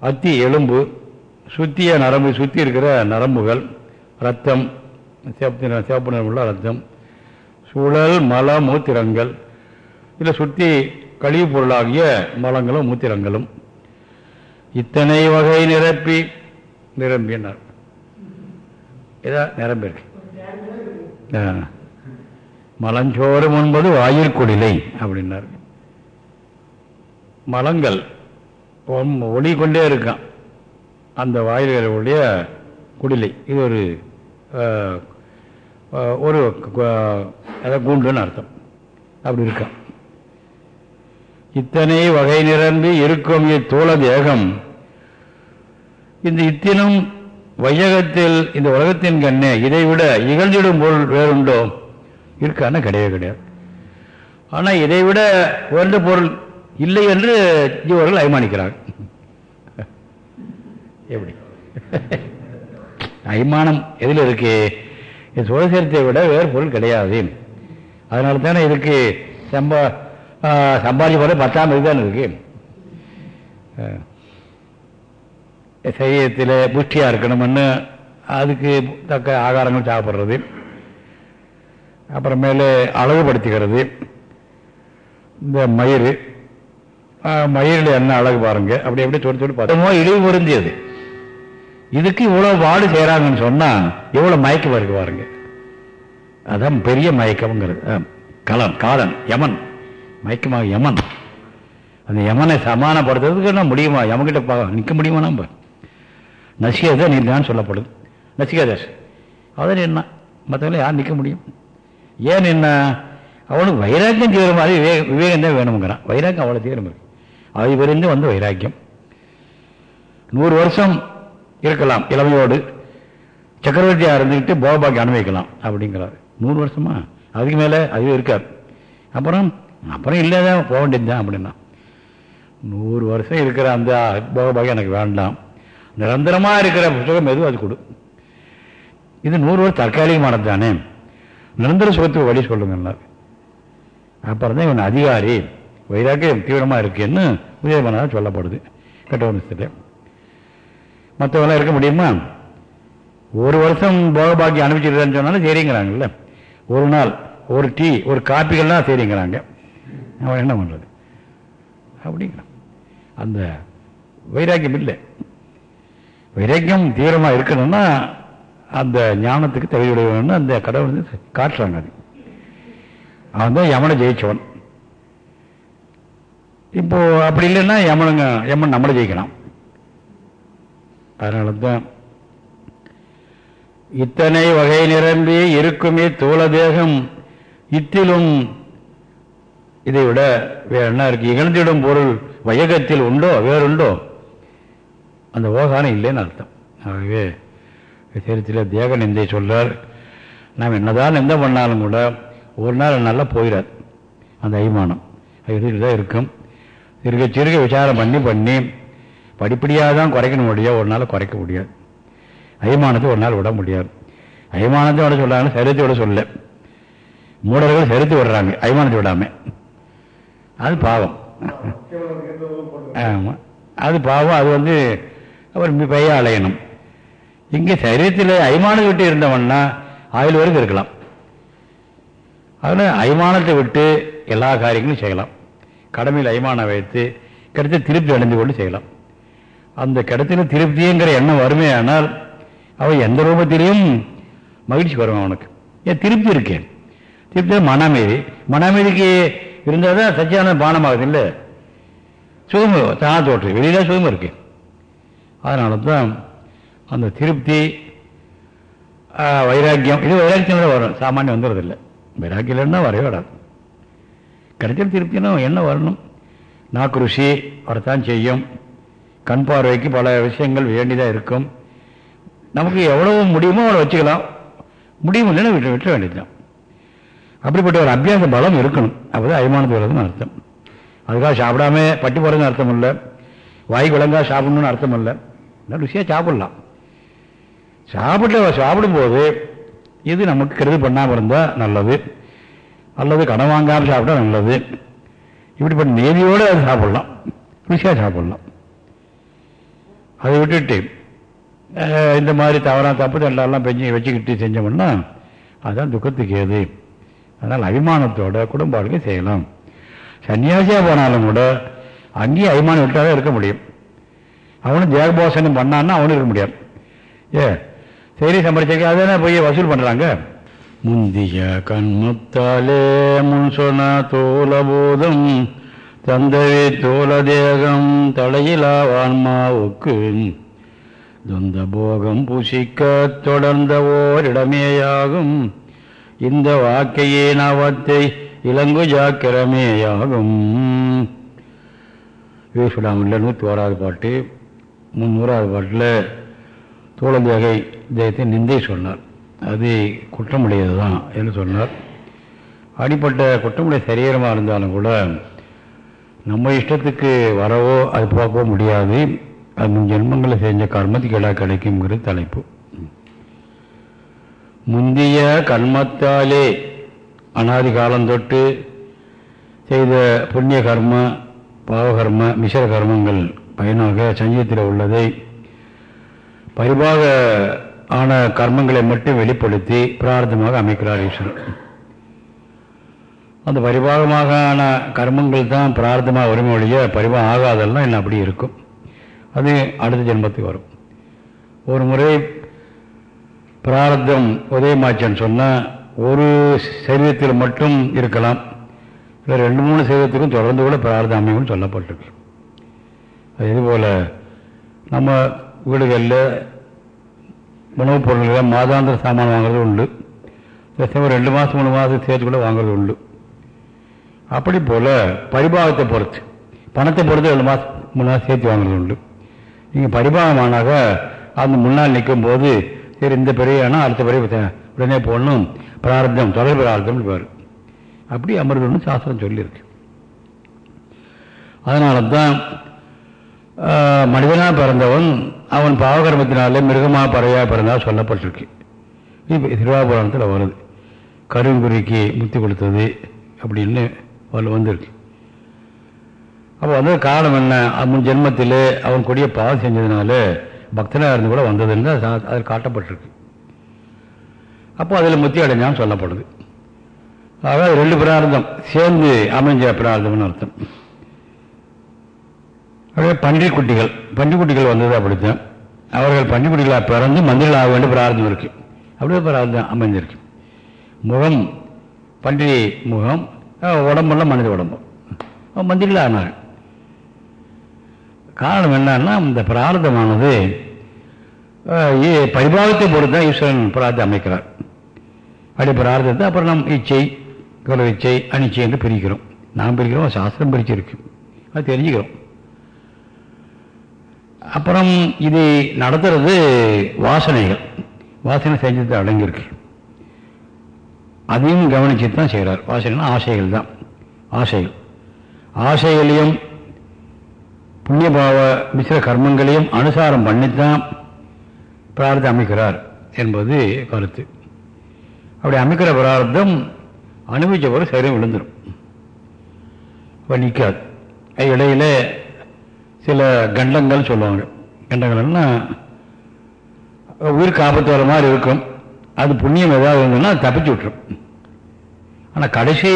அத்தி எலும்பு சுத்திய நரம்பு சுற்றி இருக்கிற நரம்புகள் ரத்தம் சேப்பு சேப்பு நரம்புள்ள ரத்தம் சுழல் மல மூத்திரங்கள். இதில் சுற்றி கழிவுப் பொருளாகிய மலங்களும் மூத்திரங்களும். இத்தனை வகை நிரப்பி நிரம்பினார். இதான் நிரம்பியிருக்கு. ஆ. மலஞ்சோறும் என்பது வாயில் குடிலை அப்படின்னார். மலங்கள் ஒம்- ஒளி கொண்டே இருக்கான். அந்த வாயில்களுடைய குடிலை இது ஒரு ஒரு அதாவது கூண்டுன்னு அர்த்தம். அப்படி இருக்கான் இத்தனை வகை நிரம்பி இருக்கும் இத்தூள தேகம் இந்த இத்தினும் வையகத்தில் இந்த உலகத்தின் கண்ணே இதைவிட இகழ்ந்திடும் பொருள் வேறுண்டோ? இருக்கான கிடையவே கிடையாது. ஆனால் இதை விட உயர்ந்த பொருள் இல்லை என்று ஜீவர்கள் அபிமானிக்கிறார்கள். எப்படி? அபிமானம் எதில் இருக்கு? இது சுதந்திரத்தை விட வேறு பொருள் கிடையாது. அதனால தானே இதுக்கு சம்பா சம்பாதிக்க போல பத்தாம் இதுதான் இருக்கு. சரீரத்தில் புஷ்டியாக இருக்கணும்னு அதுக்கு தக்க ஆகாரங்கள் சாப்பிட்றது. அப்புறமேலே அழகுபடுத்திக்கிறது. இந்த மயிர் மயிரில் என்ன அழகு பாருங்க. அப்படி எப்படி தொட்டு தொட்டு பார்த்தோமோ இழிவு பொருந்தியது. இதுக்கு இவ்வளோ வாடு செய்கிறாங்கன்னு சொன்னால் எவ்வளோ மயக்கம் இருக்கு பாருங்க. அதான் பெரிய மயக்கம்ங்கிறது. கலன் காலன் யமன். மயக்கமாக யமன். அந்த யமனை சமானப்படுத்துறதுக்கு என்ன முடியுமா? யமகிட்ட பா நிற்க முடியுமா நம்ம? நசிகாதான் நீ தான் சொல்லப்படுது நசிகேதஸ் அதான் என்ன? மற்றவங்கள யார் நிற்க முடியும்? ஏன் என்ன? அவனுக்கு வைராக்கியம் தீவிரம் மாதிரி விவேக விவேகம் தான் வேணுங்கிறான் வைராக்கியம் அவ்வளோ தீவிரம் இருக்கு அது விருந்து வந்து வைராக்கியம். நூறு வருஷம் இருக்கலாம் இளமையோடு. சக்கரவர்த்தியாக இருந்துக்கிட்டு போகபாக்கி அனுபவிக்கலாம் அப்படிங்கிறார். நூறு வருஷமா? அதுக்கு மேலே அதுவே இருக்கார் அப்புறம் அப்புறம் இல்லாதான் போக வேண்டியது தான் அப்படின்னா. நூறு வருஷம் இருக்கிற அந்த போகபாக்கி எனக்கு வேண்டாம். நிரந்தரமாக இருக்கிற புத்தகம் எதுவும் அது கொடு. இது நூறு வருஷம் தற்காலிகமானது தானே. நிரந்தர சுகத்துக்கு வழி சொல்லுங்கன்னார். அப்புறம் தான் இவன் அதிகாரி. வைராக்கியம் தீவிரமாக இருக்குன்னு உதயமனால் சொல்லப்படுது. கட்டவனத்தில் மற்றவெல்லாம் இருக்க முடியுமா? ஒரு வருஷம் போகபாக்கி அனுப்பிச்சிருக்கேன்னு சொன்னாலும் சரிங்கிறாங்கல்ல. ஒரு நாள் ஒரு டீ ஒரு காப்பிகள்லாம் சரிங்கிறாங்க. அவன் என்ன பண்ணுறது அப்படிங்கிறான். அந்த வைராக்கியம் இல்லை. வைராக்கியம் தீவிரமாக இருக்கணும்னா அந்த ஞானத்துக்கு தகுதியுடையவன் அந்த கடவுள் வந்து காட்டுறாங்க அது. அவன் தான் யமனை ஜெயிச்சவன். இப்போ அப்படி இல்லைன்னா யமனுங்க யமன் நம்மளை ஜெயிக்கலாம். அதனால தான் இத்தனை வகை நிரம்பி இருக்குமே தூள தேகம் இத்திலும் இதை விட வேற என்ன இருக்கு? இகழ்ந்திடும் பொருள் வையகத்தில் உண்டோ வேறுண்டோ? அந்த ஓகானம் இல்லைன்னு அர்த்தம். ஆகவே சரித்தில தேக நிந்தை சொல்கிறார் நாம் என்னதான் நிந்தை பண்ணாலும் கூட ஒரு நாள் நல்லா போயிடாது அந்த அபிமானம் அது தான் இருக்கும். சிறுக சிறுக விசாரம் பண்ணி பண்ணி படிப்படியாக தான் குறைக்கணும் முடியாது ஒரு நாள் குறைக்க முடியாது. அபிமானத்தை ஒரு நாள் விட முடியாது. அபிமானத்தை விட சொல்கிறாங்க சரித்தை விட சொல்ல மூடர்கள் சரித்து விடுறாங்க. அபிமானத்தை விடாமல் அது பாவம். ஆமாம் அது பாவம். அது வந்து அவர் பைய அலையணும். இங்கே சரீரத்தில் அய்மானத்தை விட்டு இருந்தவன்னா ஆயுள் வரைக்கும் இருக்கலாம். அதனால் அய்மானத்தை விட்டு எல்லா காரியங்களும் செய்யலாம். கடமையில் அய்மானம் வைத்து கிடைத்த திருப்தி அடைந்து கொண்டு செய்யலாம். அந்த கிடைத்துல திருப்திங்கிற எண்ணம் வறுமையானால் அவன் எந்த ரூபத்திலையும் மகிழ்ச்சி வரும் அவனுக்கு. ஏன் திருப்தி இருக்கேன் திருப்தி மனமேதி. மனமேதிக்கு இருந்தால் தான் சச்சியான பானமாகுது இல்லை? சுகம் தானா தோற்று வெளியில சுகம் இருக்கு. அதனால தான் அந்த திருப்தி வைராக்கியம் இது வைராக்கியம் தான் வரும். சாமானியம் வந்துடுறதில்லை வைராக்கியம் இல்லைன்னா வரவே வராது. கிடைச்ச திருப்தினா என்ன வரணும்? நாக்கு ருசி வரத்தான் செய்யும். கண் பார்வைக்கு பல விஷயங்கள் வேண்டியதாக இருக்கும். நமக்கு எவ்வளவு முடியுமோ அவ்வளோ வச்சுக்கலாம். முடியும் இல்லைன்னா விட்டு விட்டுற வேண்டியதுதான். அப்படிப்பட்ட ஒரு அபியாச பலம் இருக்கணும். அப்போதான் அபிமானத்து வர்றதுன்னு அர்த்தம். அதுக்காக சாப்பிடாம பட்டி போகிறதுன்னு அர்த்தம் இல்லை வாய் விளங்கா சாப்பிடணும்னு அர்த்தம் இல்லை நல்லா ருசியாக சாப்பிடலாம். சாப்பிட சாப்பிடும்போது இது நமக்கு கருது பண்ணாமல் இருந்தால் நல்லது. அல்லது கடன் வாங்காமல் சாப்பிட்டா நல்லது. இப்படிப்பட்ட நேதியோடு அது சாப்பிடலாம். ருசியாக சாப்பிடலாம். அதை விட்டுட்டு இந்த மாதிரி தவறான தப்பு தண்டெல்லாம் பெஞ்சு வச்சுக்கிட்டு செஞ்சோம்னா அதுதான் துக்கத்துக்கு ஏது. அதனால் அபிமானத்தோட குடும்ப வாழ்க்கை செய்யலாம் சன்னியாசியாக போனாலும் கூட அங்கேயும் அபிமானம் விட்டாலே இருக்க முடியும். அவனும் தேகபோசனம் பண்ணான்னா அவனும் இருக்க முடியாது. ஏ சரி சம்பாதிச்சிருக்க அதானே போய் வசூல் பண்றாங்க? முந்திய கண்மத்தாலே முன் சொன்ன தோலபோதம் தந்தவே தோல தேகம் தலையிலா வான்மாவுக்கு துந்த போகம் புசிக்க தொடர்ந்த ஓரிடமேயாகும் இந்த வாக்கையே நவத்தை இளங்கு ஜாக்கிரமேயாகும். வீசுடாமில் நூற்றி ஓராவது பாட்டு முன்னூறாவது பாட்டில் தோழந்தேகை தேகத்தை நிந்தை சொன்னார். அது குற்றமுடையது தான் என்று சொன்னார். அடிப்பட்ட குற்றமுடைய சரீரமாக இருந்தாலும் கூட நம்ம இஷ்டத்துக்கு வரவோ அது பார்க்கவோ முடியாது. அது முன் ஜென்மங்களில் செஞ்ச கர்மத்துக்கு இடம் கிடைக்குங்கிறது தலைப்பு. முந்திய கர்மத்தாலே அனாதி காலம் தொட்டு செய்த புண்ணிய கர்ம பாவகர்ம மிஷர கர்மங்கள் பயனாக சஞ்சயத்தில் உள்ளதை பரிபாக ஆன கர்மங்களை மட்டும் வெளிப்படுத்தி பிரார்த்தமாக அமைக்கிறார் ஈஸ்வரன். அந்த பரிபாகமாக ஆன கர்மங்கள் தான் பிரார்த்தமாக வரும் ஒழிய பரிபாகம் ஆகாதெல்லாம் என்ன அப்படி இருக்கும். அது அடுத்த ஜென்மத்துக்கு வரும். ஒரு முறை பிரார்த்தம் உதயமாச்சன்னு சொன்னால் ஒரு சரீரத்தில் மட்டும் இருக்கலாம். இல்லை ரெண்டு மூணு சரீரத்துக்கும் தொடர்ந்து கூட பிரார்த்தம் அமையும் சொல்லப்பட்டிருக்கு. அது இதுபோல் நம்ம வீடுகளில் உணவுப் பொருள்களை மாதாந்திர சாமான் வாங்குறது உண்டு. சில ரெண்டு மாதம் மூணு மாதம் சேர்த்து கூட வாங்குறது உண்டு. அப்படி போல் பரிபாகத்தை பொறுத்து பணத்தை பொறுத்து ரெண்டு மாதம் மூணு மாதம் சேர்த்து வாங்குறது உண்டு. நீங்கள் பரிபாகமானாக அந்த முன்னால் நிற்கும் போது சரி இந்த பெரிய ஆனால் அடுத்த பெரிய உடனே போடணும் பிரார்த்தம் தொடர் பிரார்த்தம் பேர் அப்படி அமிர்தம்னு சாஸ்திரம் சொல்லியிருக்கு. அதனால தான் மனிதனாக பிறந்தவன் அவன் பாவகர்மத்தினாலே மிருகமாக பறவையாக பிறந்தால் சொல்லப்பட்டிருக்கு. இப்போ திருவாபுராணத்தில் வருது. கருங்குருவிக்கு முத்தி கொடுத்தது அப்படின்னு வந்திருக்கு. அப்போ வந்து காரணம் என்ன? அவன் ஜென்மத்தில் அவன் கொடிய பாவம் செஞ்சதுனால பக்தனாக இருந்து கூட வந்ததுன்னு அதில் காட்டப்பட்டிருக்கு. அப்போ அதில் முத்தி அடைஞ்சான்னு சொல்லப்படுது. ஆக ரெண்டு பிரார்த்தம். சேர்ந்து அமைஞ்ச பிரார்த்தம்னு அர்த்தம். அப்படியே பன்றிக்குட்டிகள் பன்றிக்குட்டிகள் வந்தது அப்படித்தான். அவர்கள் பன்றிக்குட்டிகளாக பிறந்து மந்திரிகள் ஆக வேண்டிய பிரார்த்தம் இருக்கு. அப்படியே பிரார்த்தம் அமைஞ்சிருக்கு. முகம் பன்றி முகம் உடம்பெல்லாம் மனித உடம்பு. மந்திரிகள் ஆனாங்க காரணம் என்னன்னா இந்த பிரார்த்தமானது பரிபாகத்தை பொறுத்து தான் ஈஸ்வரன் பிரார்த்தம் அமைக்கிறார். அப்படி பிரார்த்தத்தை அப்புறம் நம் இச்சை குல இச்சை அனிச்சை என்று பிரிக்கிறோம். நாம் பிரிக்கிறோம் சாஸ்திரம் பிரிச்சிருக்கு. அது தெரிஞ்சுக்கிறோம். அப்புறம் இது நடத்துறது வாசனைகள். வாசனை செஞ்சது அடங்கியிருக்கு. அதையும் கவனிச்சு தான் செய்கிறார் வாசனை ஆசைகள் தான். ஆசைகள். ஆசைகளையும் புண்ணியபாவ மிஸ்ர கர்மங்களையும் அனுசாரம் பண்ணித்தான் பிரார்த்தம் அமைக்கிறார் என்பது கருத்து. அப்படி அமைக்கிற பிரார்த்தம் அனுபவிச்ச போது சரீரம் விழுந்துடும் இப்போ நிற்காது இடையில சில கண்டங்கள் சொல்லுவாங்க. கண்டங்கள்னா உயிருக்கு ஆபத்து வர மாதிரி இருக்கும். அது புண்ணியம் ஏதாவது இருந்ததுன்னா தப்பிச்சு விட்டுரும். ஆனால் கடைசி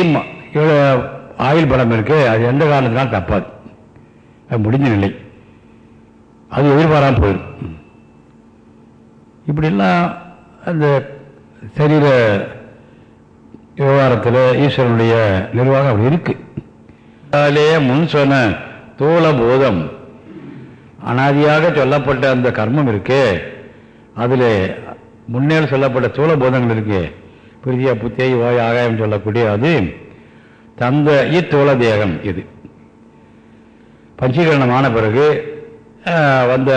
ஆயுள் படம் இருக்கு அது எந்த காரணத்தினாலும் தப்பாது. அது முடிஞ்ச நிலை. அது எதிர்பாராமல் போயிடும் இப்படிலாம் அந்த சரீர விவகாரத்தில் ஈஸ்வரனுடைய நிர்வாகம் அப்படி இருக்கு. அதிலே முன் சொன்ன தோல போதம் அனாதியாக சொல்லப்பட்ட அந்த கர்மம் இருக்கே. அதில் முன்னேல் சொல்லப்பட்ட சூழ போதங்கள் இருக்கு. பிரிதியா புத்தேய் வாய் ஆகாயம் சொல்லக்கூடிய அது தந்த இத்தோல தேகம் இது. பஞ்சீகரணமான பிறகு வந்த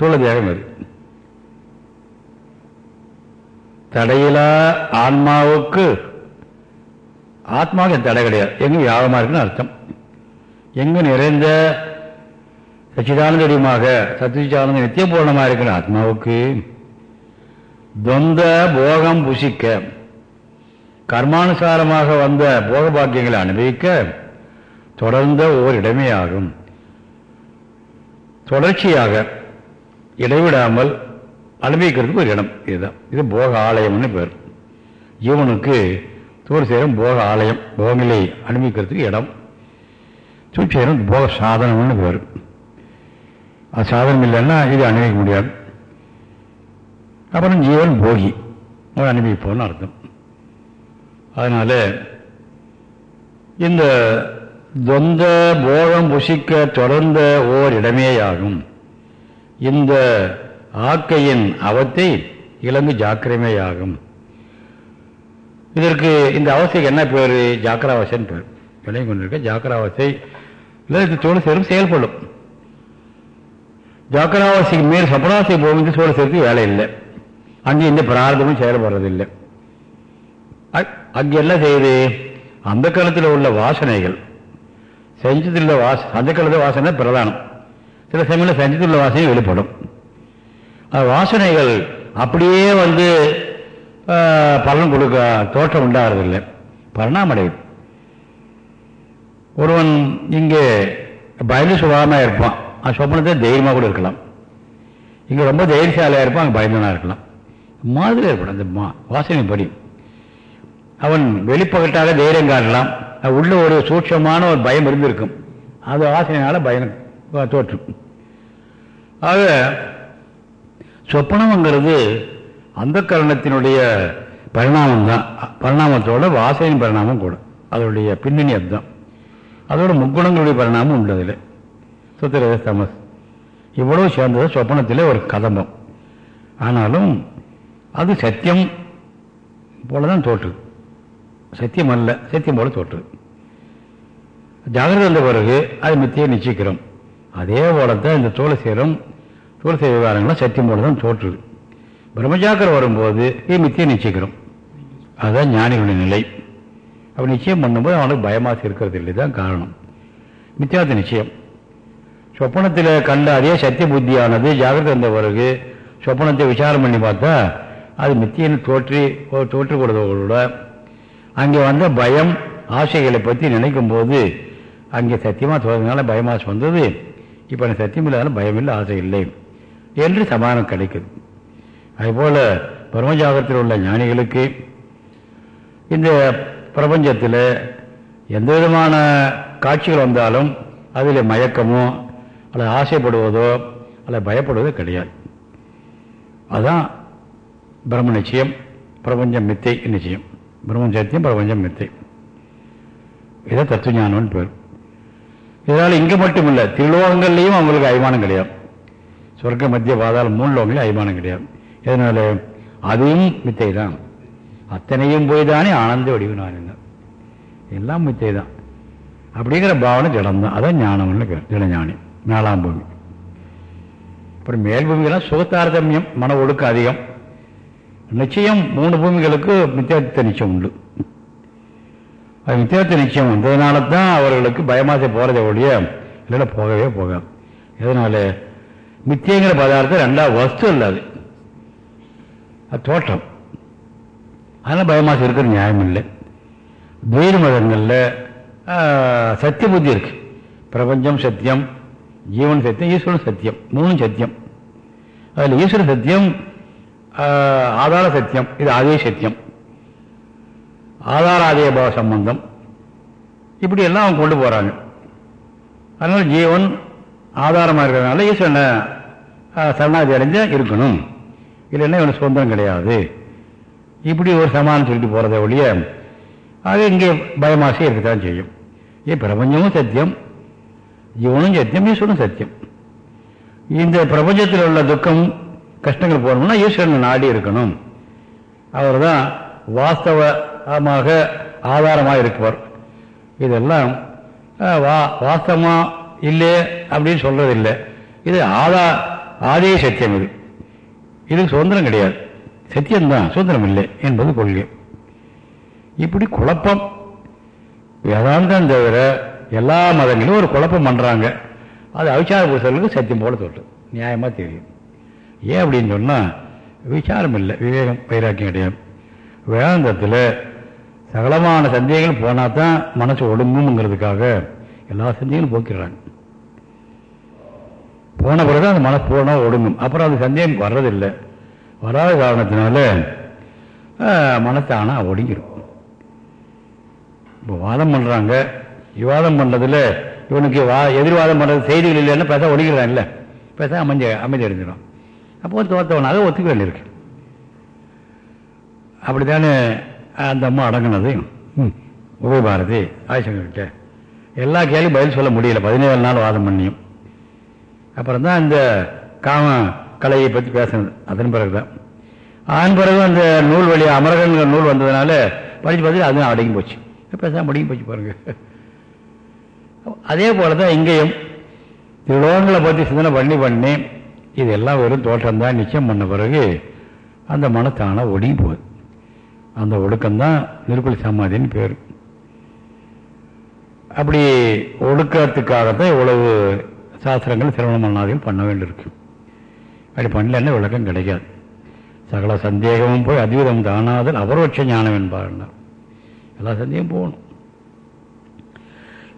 தூள தேகம் இது தடையிலா ஆன்மாவுக்கு ஆத்மாவுக்கு தடை கிடையாது. எங்க யாகமாக இருக்குன்னு அர்த்தம். எங்கு நிறைந்த சச்சிதானந்தடியமாக சத்தியானந்த நித்திய பூர்ணமாக இருக்கிற ஆத்மாவுக்கு தொந்த போகம் புசிக்க கர்மானுசாரமாக வந்த போக பாக்கியங்களை அனுபவிக்க தொடர்ந்த ஓர் இடமே ஆகும் தொடர்ச்சியாக இடைவிடாமல் அனுபவிக்கிறதுக்கு ஒரு இடம் இதுதான். இது போக ஆலயம்னு பேர். ஜீவனுக்கு தூர் சேரும் போக ஆலயம் போகங்களை அனுபவிக்கிறதுக்கு இடம். சூட்சேரம் போக சாதனம்னு பேர். அது சாதனம் இல்லைன்னா இது அனுபவிக்க முடியாது. அப்புறம் ஜீவன் போகி. அதை அனுபவிப்போம்னு அர்த்தம். அதனால இந்த தொந்த போகம் புசிக்க தொடர்ந்த ஓர் இடமேயாகும். இந்த ஆக்கையின் அவத்தை இலங்கு ஜாக்கிரமேயாகும். இதற்கு இந்த அவஸ்தைக்கு என்ன பேர்? ஜாக்கிராவசைன்னு பேர். விளங்கி கொண்டிருக்க ஜாக்கிராவசை இல்லை இந்த சேரும் செயல்படும் ஜாக்கிராவாசிக்கு மேல் சப்பனாசை போகுது சோழ சேர்த்து வேலை இல்லை. அங்கே இந்த பிரார்த்தமும் செயல்படுறதில்லை. அங்கே என்ன செய்யுது? அந்த காலத்தில் உள்ள வாசனைகள். செஞ்சதில் வாச அந்த காலத்து வாசனை பிரதானம். சில சமயங்களில் செஞ்சதுள்ள வாசனை வெளிப்படும். வாசனைகள் அப்படியே வந்து பலன் கொடுக்க தோற்றம் உண்டாகிறதில்லை. பரிணாமடையும் ஒருவன் இங்கே பயந்து சுபாவமாக இருப்பான். அந்த சொப்பனத்தை தைரியமாக கூட இருக்கலாம். இங்கே ரொம்ப தைரியசாலியாக இருப்பான் அங்கே பயந்தனாக இருக்கலாம். மாதிரி ஏற்படும் அந்த மா வாசனைப்படி அவன் வெளிப்பகட்டாக தைரியம் காட்டலாம். உள்ள ஒரு சூட்சமான ஒரு பயம் இருந்திருக்கும். அது வாசனையால பயம் தோற்றும். ஆக சொப்பனம்ங்கிறது அந்த கரணத்தினுடைய பரிணாமம் தான் பரிணாமத்தோட வாசனையின் பரிணாமம் கூட. அதனுடைய பின்னணி அதுதான். அதோட முக்குணங்களுடைய பரிணாமம் உண்டு அதில் சுத்திர தமஸ். இவ்வளவு சேர்ந்தது சொப்பனத்தில் ஒரு கதம்பம். ஆனாலும் அது சத்தியம் போல தான் தோற்று சத்தியம் அல்ல சத்தியம் போல தோற்று ஜாகிரத வந்த பிறகு அது மித்தியை நிச்சயிக்கிறோம். அதே போலத்தான் இந்த தோலசேரம் தோலசேர விவகாரங்களும் சத்தியம் போல தான் தோற்றுது. பிரம்மஜாக்கர் வரும்போது இது மித்தியை நிச்சயிக்கிறோம். அதுதான் ஞானிகளுடைய நிலை. அப்படி நிச்சயம் பண்ணும்போது அவனுக்கு பயமாக இருக்கிறது இல்லை தான் காரணம். மித்தியார்த்த நிச்சயம். சொப்பனத்தில் கண்ட அதே சத்திய புத்தியானது ஜாகிரதை வந்த பிறகு சொப்பனத்தை விசாரம் பண்ணி பார்த்தா அது மித்தியன்னு தோற்றி தோற்று கொடுத்தவர்களோட அங்கே வந்த பயம் ஆசைகளை பற்றி நினைக்கும் போது அங்கே சத்தியமாக தோறதுனால பயமாசை வந்தது. இப்போ எனக்கு சத்தியம் இல்லாதனால பயம் இல்லை ஆசை இல்லை என்று சமாதானம் கிடைக்குது. அதுபோல் பிரம்மஜாகத்தில் உள்ள ஞானிகளுக்கு இந்த பிரபஞ்சத்தில் எந்த விதமான காட்சிகள் வந்தாலும் அதில் மயக்கமோ அல்லது ஆசைப்படுவதோ அல்லது பயப்படுவதோ கிடையாது. அதுதான் பிரம்ம நிச்சயம் பிரபஞ்சம் மித்தை நிச்சயம். பிரம்ம சத்தியம் பிரபஞ்சம் மித்தை. இதை தத்துவஞானம்னு பேர். இதனால் இங்கே மட்டும் இல்லை திருலோகங்கள்லேயும் அவங்களுக்கு அபிமானம் கிடையாது. சொர்க்க மத்திய பாதாள மூணு லோகங்களையும் அபிமானம் கிடையாது. இதனால் அதுவும் மித்தை தான் அத்தனையும் போய் தானே ஆனந்த வடிவினான் நான் எல்லாம் மித்தை தான் அப்படிங்கிற பாவனை ஜடம்தான் அதான் ஞானம்னு ஜடஞானி நாலாம் பூமி. அப்புறம் மேல் பூமிகள்லாம் சுகத்தாரதமியம் மன ஒழுக்கம் அதிகம். நிச்சயம் மூணு பூமிகளுக்கு மித்தியார்த்த நிச்சயம் உண்டு. அது மித்தியார்த்த நிச்சயம் வந்ததுனால தான் அவர்களுக்கு பயமாசை போகிறத ஒழிய இல்லைன்னா போகவே போகாது. எதனால? மித்தியங்கிற பதார்த்தம் ரெண்டாவது வஸ்து இல்லாது தோட்டம் அது தோற்றம். அதெல்லாம் பயமாக இருக்கிற நியாயம் இல்லை துவைத மதங்களில் சத்திய புத்தி இருக்கு. பிரபஞ்சம் சத்தியம் ஜீவன் சத்தியம் ஈஸ்வரன் சத்தியம் மூணும் சத்தியம். அதில் ஈஸ்வர சத்தியம் ஆதார சத்தியம் இது அதே சத்தியம். ஆதாராதய பாவ சம்பந்தம். இப்படி எல்லாம் அவங்க கொண்டு போகிறாங்க அதனால் ஜீவன் ஆதாரமாக இருக்கிறதுனால ஈஸ்வரனை சரணாதி அடைஞ்சால் அடைஞ்ச இருக்கணும். இல்லைன்னா இவனுக்கு சுதந்திரம் கிடையாது. இப்படி ஒரு சமானம் சொல்லிட்டு போகிறத ஒழிய அது இங்கே பயமாசை இருக்கத்தான் செய்யும். ஏன் பிரபஞ்சமும் சத்தியம். ஜீவனும் சத்தியம் ஈஸ்வரனும் சத்தியம். இந்த பிரபஞ்சத்தில் உள்ள துக்கம் கஷ்டங்கள் போகணும்னா ஈஸ்வரன் நாடி இருக்கணும். அவர் தான் வாஸ்தவமாக ஆதாரமாக இருப்பவர். இதெல்லாம் வா வாஸ்தவமாக இல்லை அப்படின்னு சொல்கிறதில்லை இது ஆதா ஆதே சத்தியம் இது. இதுக்கு சுதந்திரம் கிடையாது. சத்தியம்தான் சுதந்திரம் இல்லை என்பது கொள்கை. இப்படி குழப்பம். வேதாந்தம் தவிர எல்லா மதங்களும் ஒரு குழப்பம் பண்ணுறாங்க அது அவிச்சார புருஷர்களுக்கு சத்தியம் போல தொட்டு நியாயமாக தெரியும். ஏன் அப்படின்னு சொன்னால் விசாரம் இல்லை விவேகம் வைராக்கியம் கிடையாது. வேதாந்தத்தில் சகலமான சந்தேகங்கள் போனால் தான் மனசு ஒடுங்குங்கிறதுக்காக எல்லா சந்தேகங்களும் போக்கிடுறாங்க. போன பிறகு அந்த மனசு போனால் ஒடுங்கும். அப்புறம் அது சந்தேகம் வர்றதில்லை. வராத காரணத்தினால மனத்தானா ஒடுங்கிடும். இப்போ வாதம் பண்ணுறாங்க விவாதம் பண்ணுறதுல இவனுக்கு வா எதிர்வாதம் பண்ணுறது செய்திகள் இல்லைன்னா பேச ஒடுங்கிறான் இல்லை பேச அமைஞ்ச அமைதி அடைஞ்சிடும். அப்போ தோத்தவனாக ஒத்துக்க வேண்டியிருக்கு. அப்படித்தானே அந்த அம்மா அடங்கினது? ம், உபயபாரதி ஆயுஷங்கிட்ட எல்லா கேள்வியும் பதில் சொல்ல முடியல. பதினேழு நாள் வாதம் பண்ணியும். அப்புறம் தான் இந்த காம கலையை பற்றி பேசுனது. அதன் பிறகுதான். அதன் பிறகு அந்த நூல் வழி அமரகன்கிற நூல் வந்ததுனால படித்து பார்த்து அதுவும் அடங்கி போச்சு. பேசாம அடங்கி போச்சு பாருங்க. அதே போல தான் இங்கேயும் திருலோகங்களை பற்றி சிந்தனை பண்ணி பண்ணி இதெல்லாம் வெறும் தோற்றம் தான் நிச்சயம் பண்ண பிறகு அந்த மனத்தான ஒடுங்கி போகுது. அந்த ஒடுக்கம்தான் நிருக்குளி சமாதின்னு பேர். அப்படி ஒடுக்கத்துக்காகத்தான் இவ்வளவு சாஸ்திரங்கள் சிரவண மன்னாதிகள் பண்ண வேண்டியிருக்கு. அப்படி பண்ணலன்னா விளக்கம் கிடைக்காது. சகல சந்தேகமும் போய் அதீதம் தானாதல் அபரோட்ச ஞானம் என்பார்கள் எல்லா சந்தேகம் போகணும்.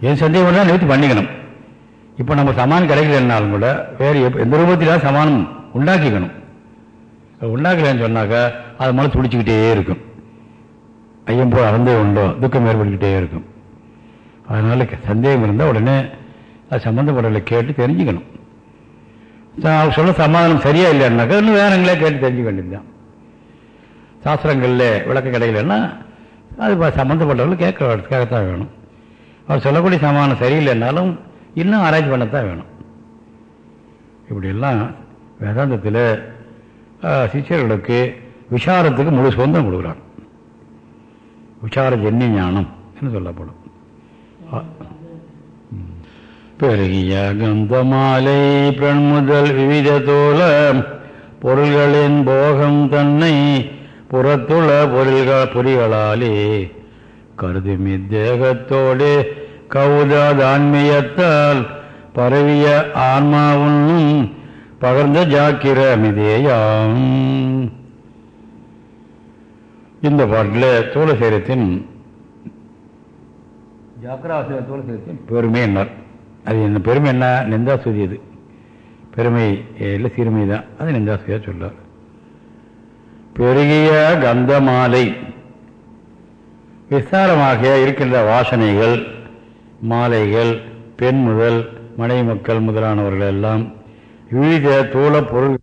என் சந்தேகம் இருந்தால் நிறுத்தி பண்ணிக்கணும். இப்போ நம்ம சமானம் கிடைக்கலன்னாலும் கூட வேறு எப்போ எந்த ரூபத்திலாவது சமானம் உண்டாக்கிக்கணும். அது உண்டாக்கலன்னு சொன்னாக்கா அது மேலே துடிச்சுக்கிட்டே இருக்கும். ஐயம் போல் அறந்தே உண்டோ துக்கம் ஏற்பட்டுக்கிட்டே இருக்கும். அதனால சந்தேகம் இருந்தால் உடனே அது சம்மந்தப்படலை கேட்டு தெரிஞ்சுக்கணும். நான் அவர் சொல்ல சமாதானம் சரியா இல்லைன்னாக்கா இன்னும் வேறங்களே கேட்டு தெரிஞ்சுக்க வேண்டியதுதான். சாஸ்திரங்களில் விளக்கம் கிடைக்கலன்னா அது சம்மந்தப்பட்டவர்கள் கேட்கறதுக்காகத்தான் வேணும். அவர் சொல்லக்கூடிய சமாதானம் சரியில்லைன்னாலும் இன்னும் ஆராய்ச்சி பண்ணத்தான் வேணும். இப்படியெல்லாம் வேதாந்தத்தில் சிஷியர்களுக்கு விசாரத்துக்கு முழு சுதந்திரம் கொடுக்குறாங்க. விசார ஜென்ய ஞானம் என்று சொல்லப்படும். பெருகிய கந்தமாலை பெண் விவித தோல பொருள்களின் போகம் தன்னை புறத்துள்ள பொருள்கள் பொறிகளாலே. கருதுமி தேகத்தோடு கவுதாதான்மியத்தால் பரவிய ஆன்மாவுன்னும் பகர்ந்த ஜாக்கிரமிதேயாம் இந்த பாட்டில் தோழசேரத்தின் ஜாக்கிராசிர தோழசேரத்தின் பெருமை என்னார் அது என்ன பெருமை என்ன? நிந்தாசுதி அது. பெருமை இல்லை சிறுமை தான். அது நிந்தாசுதியா சொல்லார் பெருகிய கந்தமாலை விசாரமாக இருக்கின்ற வாசனைகள் மாலைகள் பெண் முதல் மனை மக்கள் முதலானவர்கள் எல்லாம் விவித தூள பொருள்